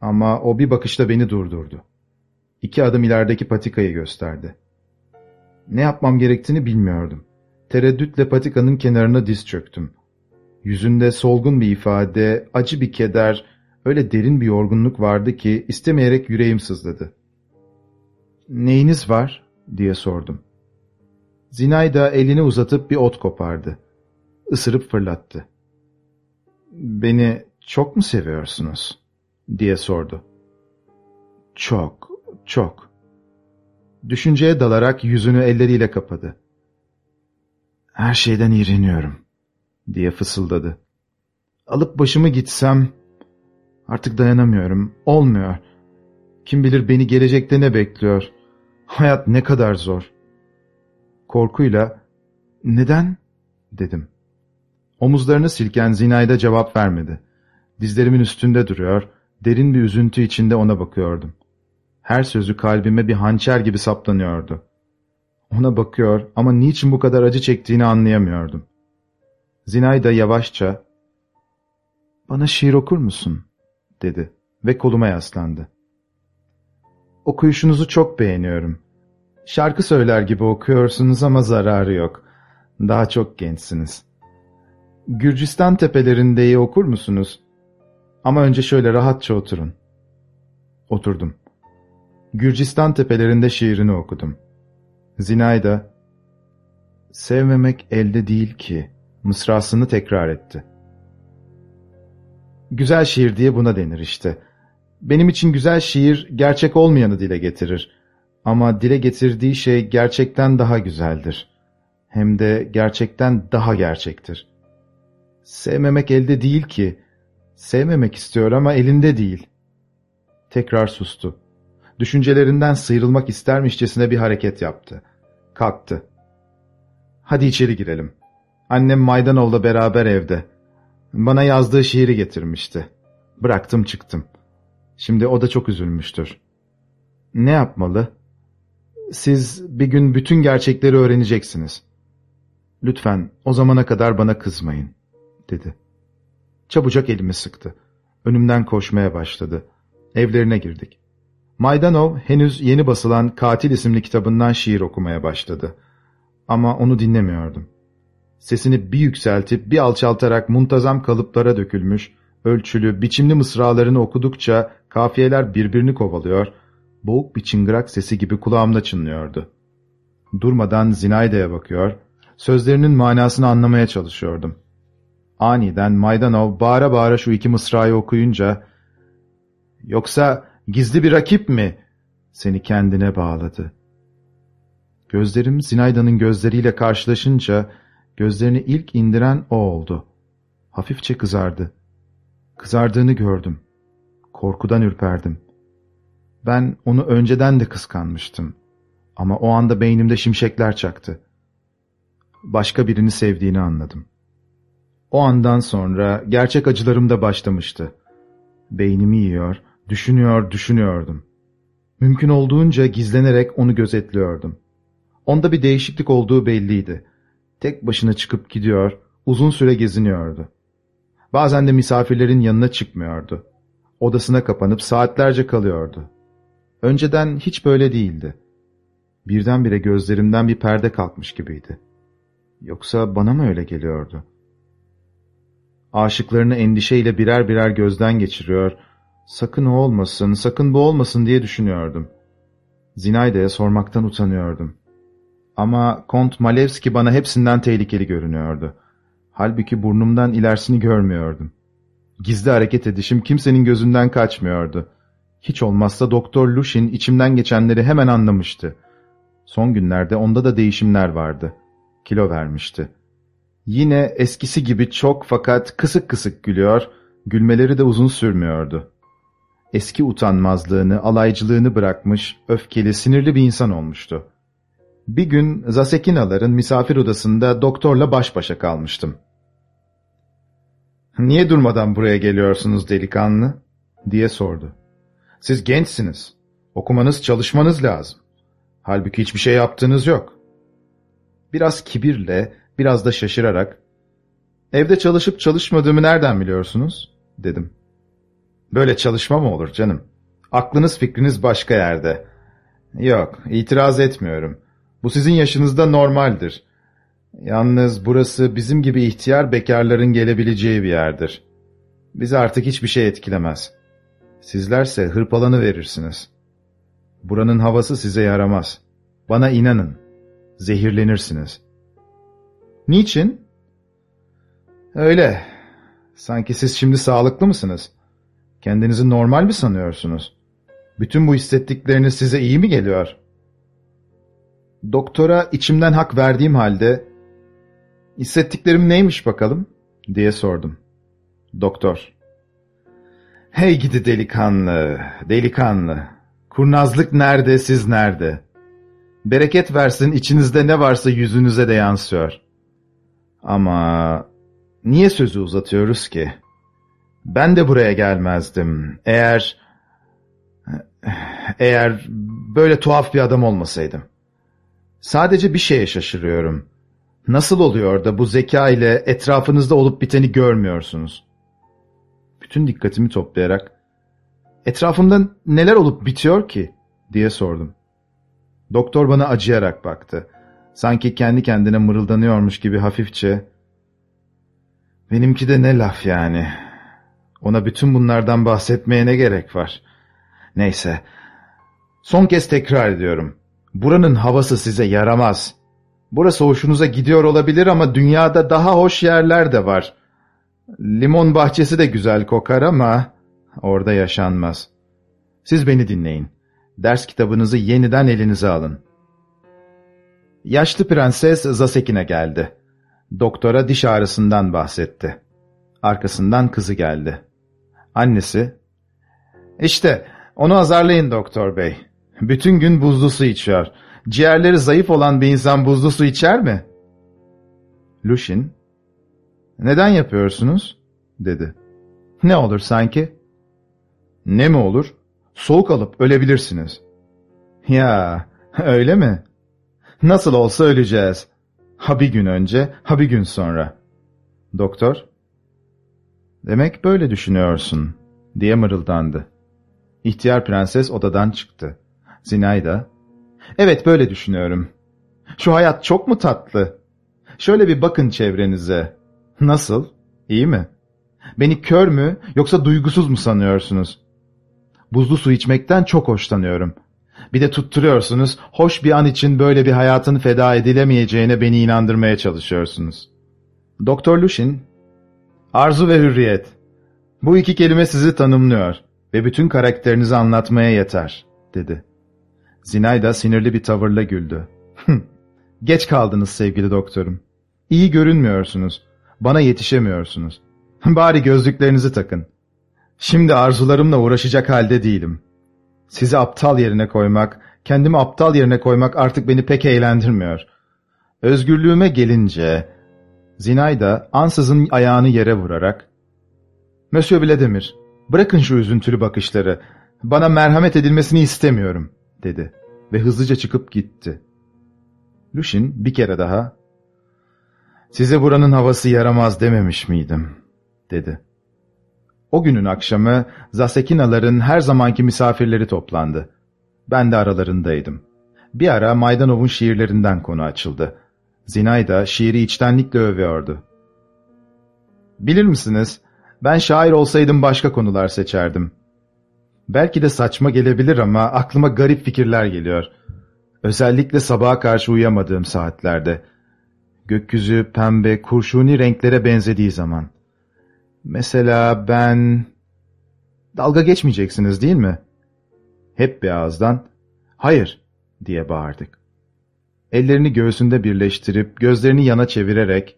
Ama o bir bakışta beni durdurdu. İki adım ilerideki patikayı gösterdi. Ne yapmam gerektiğini bilmiyordum. Tereddütle patikanın kenarına diz çöktüm. Yüzünde solgun bir ifade, acı bir keder, öyle derin bir yorgunluk vardı ki istemeyerek yüreğim sızladı. ''Neyiniz var?'' diye sordum. Zinayda elini uzatıp bir ot kopardı. Isırıp fırlattı. ''Beni çok mu seviyorsunuz?'' diye sordu. ''Çok, çok.'' Düşünceye dalarak yüzünü elleriyle kapadı. ''Her şeyden iğreniyorum.'' diye fısıldadı. ''Alıp başımı gitsem...'' Artık dayanamıyorum. Olmuyor. Kim bilir beni gelecekte ne bekliyor. Hayat ne kadar zor. Korkuyla neden dedim. Omuzlarını silken Zinayda cevap vermedi. Dizlerimin üstünde duruyor, derin bir üzüntü içinde ona bakıyordum. Her sözü kalbime bir hançer gibi saplanıyordu. Ona bakıyor ama niçin bu kadar acı çektiğini anlayamıyordum. Zinayda yavaşça, ''Bana şiir okur musun?'' dedi ve koluma yaslandı. Okuyuşunuzu çok beğeniyorum. Şarkı söyler gibi okuyorsunuz ama zararı yok. Daha çok gençsiniz. Gürcistan tepelerindeyi okur musunuz? Ama önce şöyle rahatça oturun. Oturdum. Gürcistan tepelerinde şiirini okudum. Zinayda, sevmemek elde değil ki, mısrasını tekrar etti. Güzel şiir diye buna denir işte. Benim için güzel şiir gerçek olmayanı dile getirir. Ama dile getirdiği şey gerçekten daha güzeldir. Hem de gerçekten daha gerçektir. Sevmemek elde değil ki. Sevmemek istiyor ama elinde değil. Tekrar sustu. Düşüncelerinden sıyrılmak istermişçesine bir hareket yaptı. Kalktı. Hadi içeri girelim. Annem Maydanov'la beraber evde. Bana yazdığı şiiri getirmişti. Bıraktım çıktım. Şimdi o da çok üzülmüştür. Ne yapmalı? Siz bir gün bütün gerçekleri öğreneceksiniz. Lütfen o zamana kadar bana kızmayın, dedi. Çabucak elimi sıktı. Önümden koşmaya başladı. Evlerine girdik. Maydanov henüz yeni basılan Katil isimli kitabından şiir okumaya başladı. Ama onu dinlemiyordum. Sesini bir yükseltip bir alçaltarak muntazam kalıplara dökülmüş, ölçülü, biçimli mısralarını okudukça kafiyeler birbirini kovalıyor, boğuk bir çıngırak sesi gibi kulağımda çınlıyordu. Durmadan Zinayda'ya bakıyor, sözlerinin manasını anlamaya çalışıyordum. Aniden Maydanov bağıra bağıra şu iki mısrayı okuyunca, ''Yoksa gizli bir rakip mi?'' seni kendine bağladı. Gözlerim Zinayda'nın gözleriyle karşılaşınca, gözlerini ilk indiren o oldu. Hafifçe kızardı. Kızardığını gördüm. Korkudan ürperdim. Ben onu önceden de kıskanmıştım. Ama o anda beynimde şimşekler çaktı. Başka birini sevdiğini anladım. O andan sonra gerçek acılarım da başlamıştı. Beynimi yiyor, düşünüyor, düşünüyordum. Mümkün olduğunca gizlenerek onu gözetliyordum. Onda bir değişiklik olduğu belliydi. Tek başına çıkıp gidiyor, uzun süre geziniyordu. Bazen de misafirlerin yanına çıkmıyordu. Odasına kapanıp saatlerce kalıyordu. Önceden hiç böyle değildi. Birdenbire gözlerimden bir perde kalkmış gibiydi. Yoksa bana mı öyle geliyordu? Aşıklarını endişeyle birer birer gözden geçiriyor, sakın o olmasın, sakın bu olmasın diye düşünüyordum. Zinayda'ya sormaktan utanıyordum. Ama Kont Malevski bana hepsinden tehlikeli görünüyordu. Halbuki burnumdan ilerisini görmüyordum. Gizli hareket edişim kimsenin gözünden kaçmıyordu. Hiç olmazsa Doktor Lushin içimden geçenleri hemen anlamıştı. Son günlerde onda da değişimler vardı. Kilo vermişti. Yine eskisi gibi çok fakat kısık kısık gülüyor, gülmeleri de uzun sürmüyordu. Eski utanmazlığını, alaycılığını bırakmış, öfkeli, sinirli bir insan olmuştu. Bir gün Zasekinaların misafir odasında doktorla baş başa kalmıştım. ''Niye durmadan buraya geliyorsunuz delikanlı?'' diye sordu. ''Siz gençsiniz. Okumanız, çalışmanız lazım. Halbuki hiçbir şey yaptığınız yok.'' Biraz kibirle, biraz da şaşırarak, ''Evde çalışıp çalışmadığımı nereden biliyorsunuz?'' dedim. ''Böyle çalışma mı olur canım? Aklınız fikriniz başka yerde.'' ''Yok, itiraz etmiyorum. Bu sizin yaşınızda normaldir. Yalnız burası bizim gibi ihtiyar bekarların gelebileceği bir yerdir. Bizi artık hiçbir şey etkilemez. Sizlerse hırpalanı verirsiniz. Buranın havası size yaramaz. Bana inanın. Zehirlenirsiniz. Niçin? Öyle. Sanki siz şimdi sağlıklı mısınız? Kendinizi normal mi sanıyorsunuz? Bütün bu hissettikleriniz size iyi mi geliyor? Doktora içimden hak verdiğim halde hissettiklerim neymiş bakalım diye sordum. Doktor. Hey gidi delikanlı, delikanlı. Kurnazlık nerede, siz nerede? Bereket versin içinizde ne varsa yüzünüze de yansıyor. Ama niye sözü uzatıyoruz ki? Ben de buraya gelmezdim. Eğer... Eğer böyle tuhaf bir adam olmasaydım. Sadece bir şeye şaşırıyorum. Nasıl oluyor da bu zeka ile etrafınızda olup biteni görmüyorsunuz? Bütün dikkatimi toplayarak, etrafımda neler olup bitiyor ki? diye sordum. Doktor bana acıyarak baktı. Sanki kendi kendine mırıldanıyormuş gibi hafifçe. Benimki de ne laf yani. Ona bütün bunlardan bahsetmeye ne gerek var? Neyse. Son kez tekrar ediyorum. Buranın havası size yaramaz. Burası hoşunuza gidiyor olabilir ama dünyada daha hoş yerler de var. Limon bahçesi de güzel kokar ama orada yaşanmaz. Siz beni dinleyin. Ders kitabınızı yeniden elinize alın. Yaşlı prenses Zasekin'e geldi. Doktora diş ağrısından bahsetti. Arkasından kızı geldi. Annesi, ''İşte onu azarlayın doktor bey. Bütün gün buzlu su içiyor. Ciğerleri zayıf olan bir insan buzlu su içer mi? Lushin, neden yapıyorsunuz? dedi. Ne olur sanki? Ne mi olur? Soğuk alıp ölebilirsiniz. Ya, öyle mi? Nasıl olsa öleceğiz. Ha bir gün önce, ha bir gün sonra. Doktor, demek böyle düşünüyorsun, diye mırıldandı. İhtiyar prenses odadan çıktı. Zinayda, evet böyle düşünüyorum. Şu hayat çok mu tatlı? Şöyle bir bakın çevrenize. Nasıl? İyi mi? Beni kör mü yoksa duygusuz mu sanıyorsunuz? Buzlu su içmekten çok hoşlanıyorum. Bir de tutturuyorsunuz, hoş bir an için böyle bir hayatın feda edilemeyeceğine beni inandırmaya çalışıyorsunuz. Doktor Lushin, arzu ve hürriyet. Bu iki kelime sizi tanımlıyor ve bütün karakterinizi anlatmaya yeter, dedi. Zinayda sinirli bir tavırla güldü. Geç kaldınız sevgili doktorum. İyi görünmüyorsunuz. Bana yetişemiyorsunuz. [laughs] Bari gözlüklerinizi takın. Şimdi arzularımla uğraşacak halde değilim. Sizi aptal yerine koymak, kendimi aptal yerine koymak artık beni pek eğlendirmiyor. Özgürlüğüme gelince, Zinayda ansızın ayağını yere vurarak, ''Monsieur Vladimir, bırakın şu üzüntülü bakışları, bana merhamet edilmesini istemiyorum.'' dedi ve hızlıca çıkıp gitti. Lushin bir kere daha ''Size buranın havası yaramaz dememiş miydim?'' dedi. O günün akşamı Zasekinaların her zamanki misafirleri toplandı. Ben de aralarındaydım. Bir ara Maydanov'un şiirlerinden konu açıldı. Zinay da şiiri içtenlikle övüyordu. Bilir misiniz, ben şair olsaydım başka konular seçerdim. Belki de saçma gelebilir ama aklıma garip fikirler geliyor. Özellikle sabaha karşı uyuyamadığım saatlerde. Gökyüzü pembe, kurşuni renklere benzediği zaman. Mesela ben... Dalga geçmeyeceksiniz değil mi? Hep bir ağızdan, hayır diye bağırdık. Ellerini göğsünde birleştirip gözlerini yana çevirerek,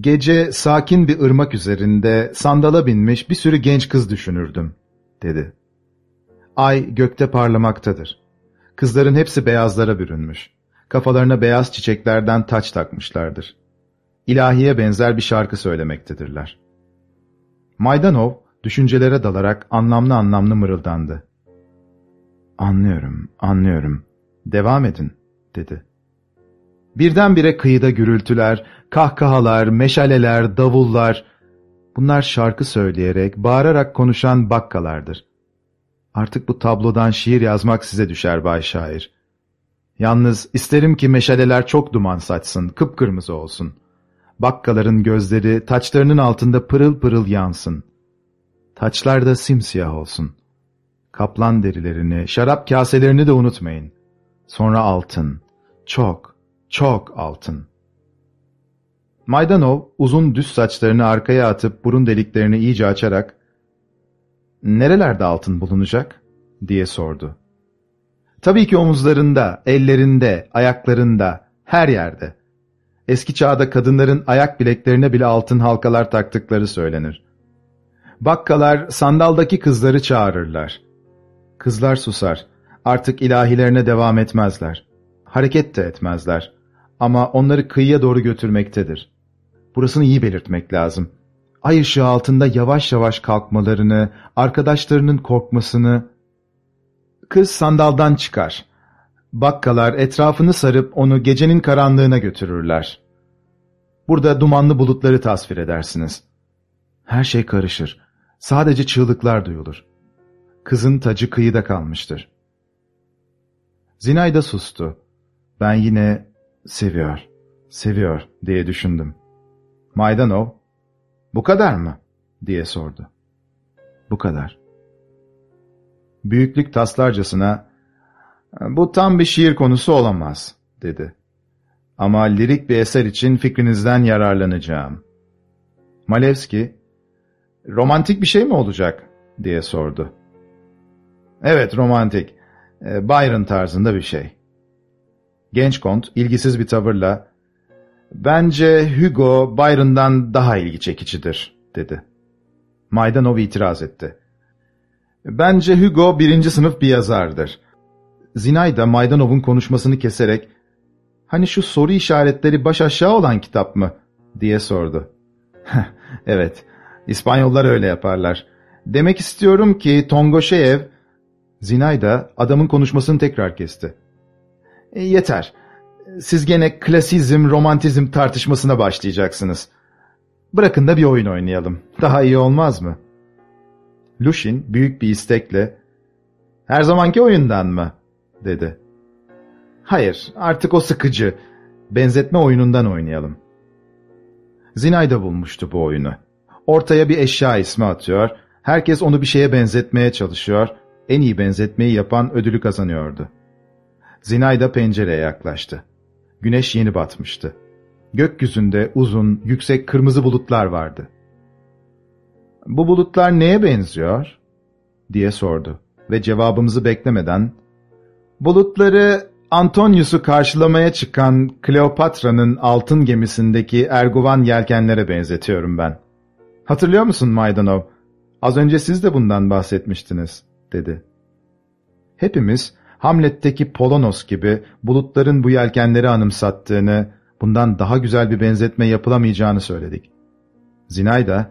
gece sakin bir ırmak üzerinde sandala binmiş bir sürü genç kız düşünürdüm. dedi. Ay gökte parlamaktadır. Kızların hepsi beyazlara bürünmüş. Kafalarına beyaz çiçeklerden taç takmışlardır. İlahiye benzer bir şarkı söylemektedirler. Maydanov, düşüncelere dalarak anlamlı anlamlı mırıldandı. Anlıyorum, anlıyorum. Devam edin, dedi. Birdenbire kıyıda gürültüler, kahkahalar, meşaleler, davullar. Bunlar şarkı söyleyerek, bağırarak konuşan bakkalardır. Artık bu tablodan şiir yazmak size düşer bay şair. Yalnız isterim ki meşaleler çok duman saçsın, kıpkırmızı olsun. Bakkaların gözleri taçlarının altında pırıl pırıl yansın. Taçlar da simsiyah olsun. Kaplan derilerini, şarap kaselerini de unutmayın. Sonra altın, çok, çok altın. Maydanov uzun düz saçlarını arkaya atıp burun deliklerini iyice açarak ''Nerelerde altın bulunacak?'' diye sordu. Tabii ki omuzlarında, ellerinde, ayaklarında, her yerde. Eski çağda kadınların ayak bileklerine bile altın halkalar taktıkları söylenir. Bakkalar sandaldaki kızları çağırırlar. Kızlar susar. Artık ilahilerine devam etmezler. Hareket de etmezler. Ama onları kıyıya doğru götürmektedir. Burasını iyi belirtmek lazım. Ay ışığı altında yavaş yavaş kalkmalarını, arkadaşlarının korkmasını... Kız sandaldan çıkar. Bakkalar etrafını sarıp onu gecenin karanlığına götürürler. Burada dumanlı bulutları tasvir edersiniz. Her şey karışır. Sadece çığlıklar duyulur. Kızın tacı kıyıda kalmıştır. Zinayda sustu. Ben yine seviyor, seviyor diye düşündüm. Maydanov, bu kadar mı? diye sordu. Bu kadar. Büyüklük taslarcasına, bu tam bir şiir konusu olamaz, dedi. Ama lirik bir eser için fikrinizden yararlanacağım. Malevski, romantik bir şey mi olacak? diye sordu. Evet, romantik. Ee, Byron tarzında bir şey. Genç kont ilgisiz bir tavırla, ''Bence Hugo Byron'dan daha ilgi çekicidir.'' dedi. Maydanov itiraz etti. ''Bence Hugo birinci sınıf bir yazardır.'' Zinayda Maydanov'un konuşmasını keserek, ''Hani şu soru işaretleri baş aşağı olan kitap mı?'' diye sordu. [laughs] ''Evet, İspanyollar öyle yaparlar. Demek istiyorum ki Tongoşeyev Zinayda adamın konuşmasını tekrar kesti. E, yeter. Siz gene klasizm, romantizm tartışmasına başlayacaksınız. Bırakın da bir oyun oynayalım. Daha iyi olmaz mı? Lushin büyük bir istekle ''Her zamanki oyundan mı?'' dedi. ''Hayır, artık o sıkıcı. Benzetme oyunundan oynayalım.'' Zinayda bulmuştu bu oyunu. Ortaya bir eşya ismi atıyor, herkes onu bir şeye benzetmeye çalışıyor en iyi benzetmeyi yapan ödülü kazanıyordu. Zinayda pencereye yaklaştı. Güneş yeni batmıştı. Gökyüzünde uzun, yüksek kırmızı bulutlar vardı. ''Bu bulutlar neye benziyor?'' diye sordu ve cevabımızı beklemeden ''Bulutları Antonius'u karşılamaya çıkan Kleopatra'nın altın gemisindeki Erguvan yelkenlere benzetiyorum ben. Hatırlıyor musun Maydanov? Az önce siz de bundan bahsetmiştiniz.'' dedi. Hepimiz Hamlet'teki Polonos gibi bulutların bu yelkenleri anımsattığını, bundan daha güzel bir benzetme yapılamayacağını söyledik. Zinayda,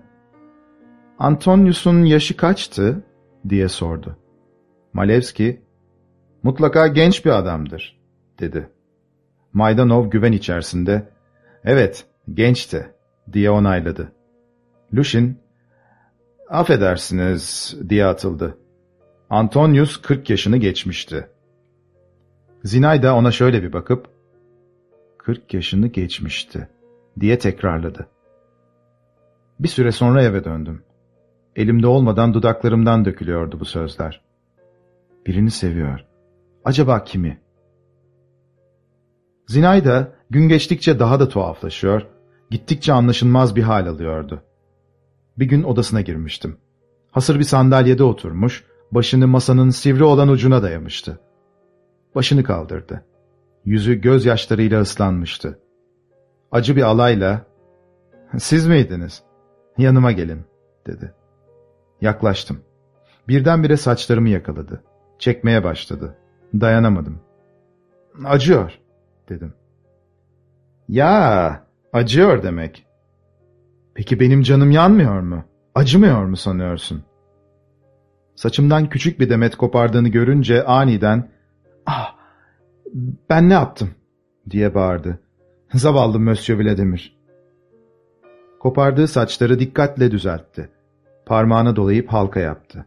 Antonius'un yaşı kaçtı? diye sordu. Malevski, mutlaka genç bir adamdır, dedi. Maydanov güven içerisinde, evet, gençti, diye onayladı. Lushin, affedersiniz, diye atıldı. Antonius 40 yaşını geçmişti. Zinayda ona şöyle bir bakıp, 40 yaşını geçmişti, diye tekrarladı. Bir süre sonra eve döndüm. Elimde olmadan dudaklarımdan dökülüyordu bu sözler. Birini seviyor. Acaba kimi? Zinayda gün geçtikçe daha da tuhaflaşıyor, gittikçe anlaşılmaz bir hal alıyordu. Bir gün odasına girmiştim. Hasır bir sandalyede oturmuş, başını masanın sivri olan ucuna dayamıştı. Başını kaldırdı. Yüzü gözyaşlarıyla ıslanmıştı. Acı bir alayla, ''Siz miydiniz? Yanıma gelin.'' dedi. Yaklaştım. Birdenbire saçlarımı yakaladı. Çekmeye başladı. Dayanamadım. Acıyor, dedim. Ya, acıyor demek. Peki benim canım yanmıyor mu? Acımıyor mu sanıyorsun? Saçımdan küçük bir demet kopardığını görünce aniden ben ne yaptım?'' diye bağırdı. Zavallı Monsieur Vladimir. Kopardığı saçları dikkatle düzeltti. Parmağına dolayıp halka yaptı.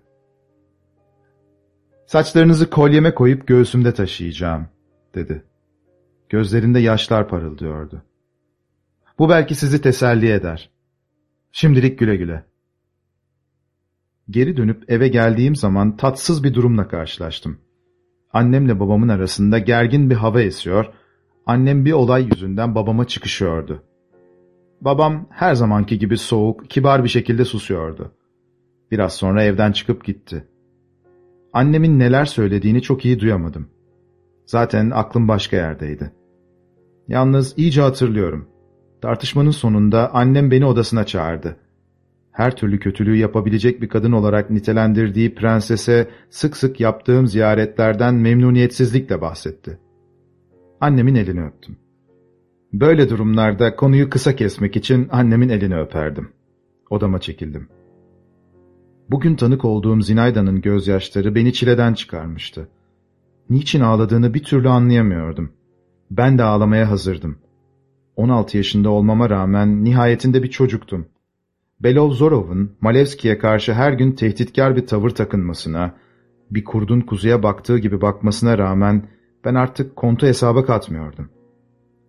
''Saçlarınızı kolyeme koyup göğsümde taşıyacağım.'' dedi. Gözlerinde yaşlar parıldıyordu. ''Bu belki sizi teselli eder. Şimdilik güle güle.'' Geri dönüp eve geldiğim zaman tatsız bir durumla karşılaştım. Annemle babamın arasında gergin bir hava esiyor, annem bir olay yüzünden babama çıkışıyordu. Babam her zamanki gibi soğuk, kibar bir şekilde susuyordu. Biraz sonra evden çıkıp gitti. Annemin neler söylediğini çok iyi duyamadım. Zaten aklım başka yerdeydi. Yalnız iyice hatırlıyorum. Tartışmanın sonunda annem beni odasına çağırdı her türlü kötülüğü yapabilecek bir kadın olarak nitelendirdiği prensese sık sık yaptığım ziyaretlerden memnuniyetsizlikle bahsetti. Annemin elini öptüm. Böyle durumlarda konuyu kısa kesmek için annemin elini öperdim. Odama çekildim. Bugün tanık olduğum Zinayda'nın gözyaşları beni çileden çıkarmıştı. Niçin ağladığını bir türlü anlayamıyordum. Ben de ağlamaya hazırdım. 16 yaşında olmama rağmen nihayetinde bir çocuktum. Belovzorov'un Malevski'ye karşı her gün tehditkar bir tavır takınmasına, bir kurdun kuzuya baktığı gibi bakmasına rağmen ben artık kontu hesaba katmıyordum.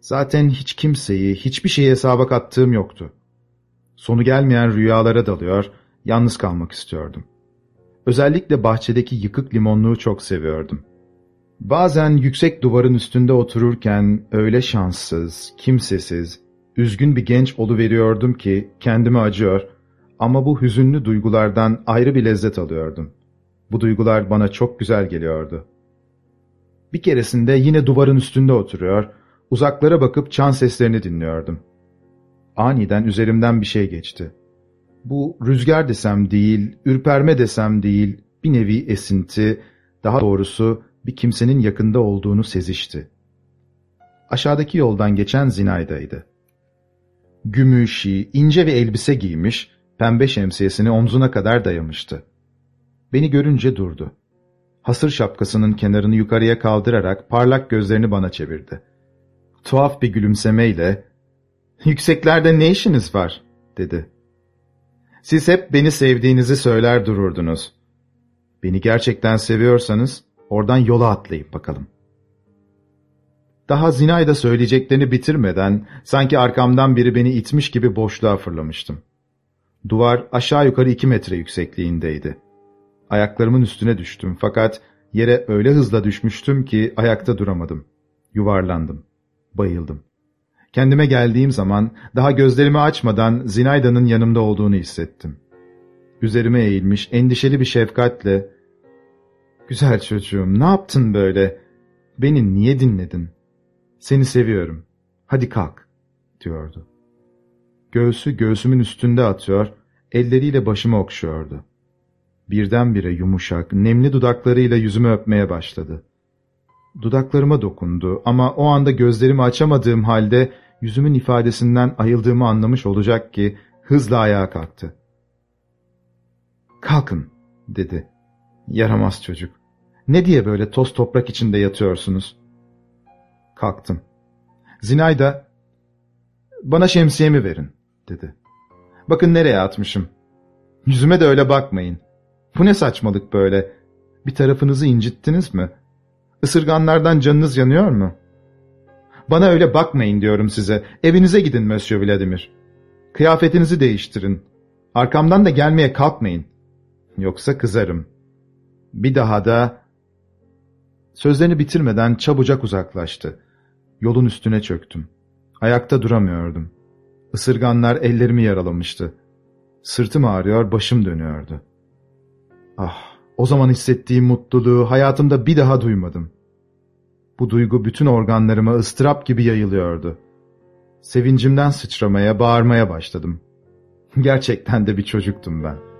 Zaten hiç kimseyi, hiçbir şeyi hesaba kattığım yoktu. Sonu gelmeyen rüyalara dalıyor, yalnız kalmak istiyordum. Özellikle bahçedeki yıkık limonluğu çok seviyordum. Bazen yüksek duvarın üstünde otururken öyle şanssız, kimsesiz, Üzgün bir genç veriyordum ki kendime acıyor ama bu hüzünlü duygulardan ayrı bir lezzet alıyordum. Bu duygular bana çok güzel geliyordu. Bir keresinde yine duvarın üstünde oturuyor, uzaklara bakıp çan seslerini dinliyordum. Aniden üzerimden bir şey geçti. Bu rüzgar desem değil, ürperme desem değil, bir nevi esinti, daha doğrusu bir kimsenin yakında olduğunu sezişti. Aşağıdaki yoldan geçen Zinayda'ydı. Gümüşi, ince bir elbise giymiş, pembe şemsiyesini omzuna kadar dayamıştı. Beni görünce durdu. Hasır şapkasının kenarını yukarıya kaldırarak parlak gözlerini bana çevirdi. Tuhaf bir gülümsemeyle, ''Yükseklerde ne işiniz var?'' dedi. ''Siz hep beni sevdiğinizi söyler dururdunuz. Beni gerçekten seviyorsanız oradan yola atlayıp bakalım.'' Daha Zinay'da söyleyeceklerini bitirmeden sanki arkamdan biri beni itmiş gibi boşluğa fırlamıştım. Duvar aşağı yukarı iki metre yüksekliğindeydi. Ayaklarımın üstüne düştüm fakat yere öyle hızla düşmüştüm ki ayakta duramadım. Yuvarlandım. Bayıldım. Kendime geldiğim zaman daha gözlerimi açmadan Zinayda'nın yanımda olduğunu hissettim. Üzerime eğilmiş endişeli bir şefkatle ''Güzel çocuğum ne yaptın böyle? Beni niye dinledin?'' Seni seviyorum. Hadi kalk, diyordu. Göğsü göğsümün üstünde atıyor, elleriyle başımı okşuyordu. Birdenbire yumuşak, nemli dudaklarıyla yüzümü öpmeye başladı. Dudaklarıma dokundu ama o anda gözlerimi açamadığım halde yüzümün ifadesinden ayıldığımı anlamış olacak ki hızla ayağa kalktı. ''Kalkın'' dedi. Yaramaz çocuk. ''Ne diye böyle toz toprak içinde yatıyorsunuz?'' Kalktım. Zinayda, bana şemsiyemi verin, dedi. Bakın nereye atmışım. Yüzüme de öyle bakmayın. Bu ne saçmalık böyle? Bir tarafınızı incittiniz mi? Isırganlardan canınız yanıyor mu? Bana öyle bakmayın diyorum size. Evinize gidin Monsieur Vladimir. Kıyafetinizi değiştirin. Arkamdan da gelmeye kalkmayın. Yoksa kızarım. Bir daha da... Sözlerini bitirmeden çabucak uzaklaştı. Yolun üstüne çöktüm. Ayakta duramıyordum. Isırganlar ellerimi yaralamıştı. Sırtım ağrıyor, başım dönüyordu. Ah, o zaman hissettiğim mutluluğu hayatımda bir daha duymadım. Bu duygu bütün organlarıma ıstırap gibi yayılıyordu. Sevincimden sıçramaya, bağırmaya başladım. Gerçekten de bir çocuktum ben.''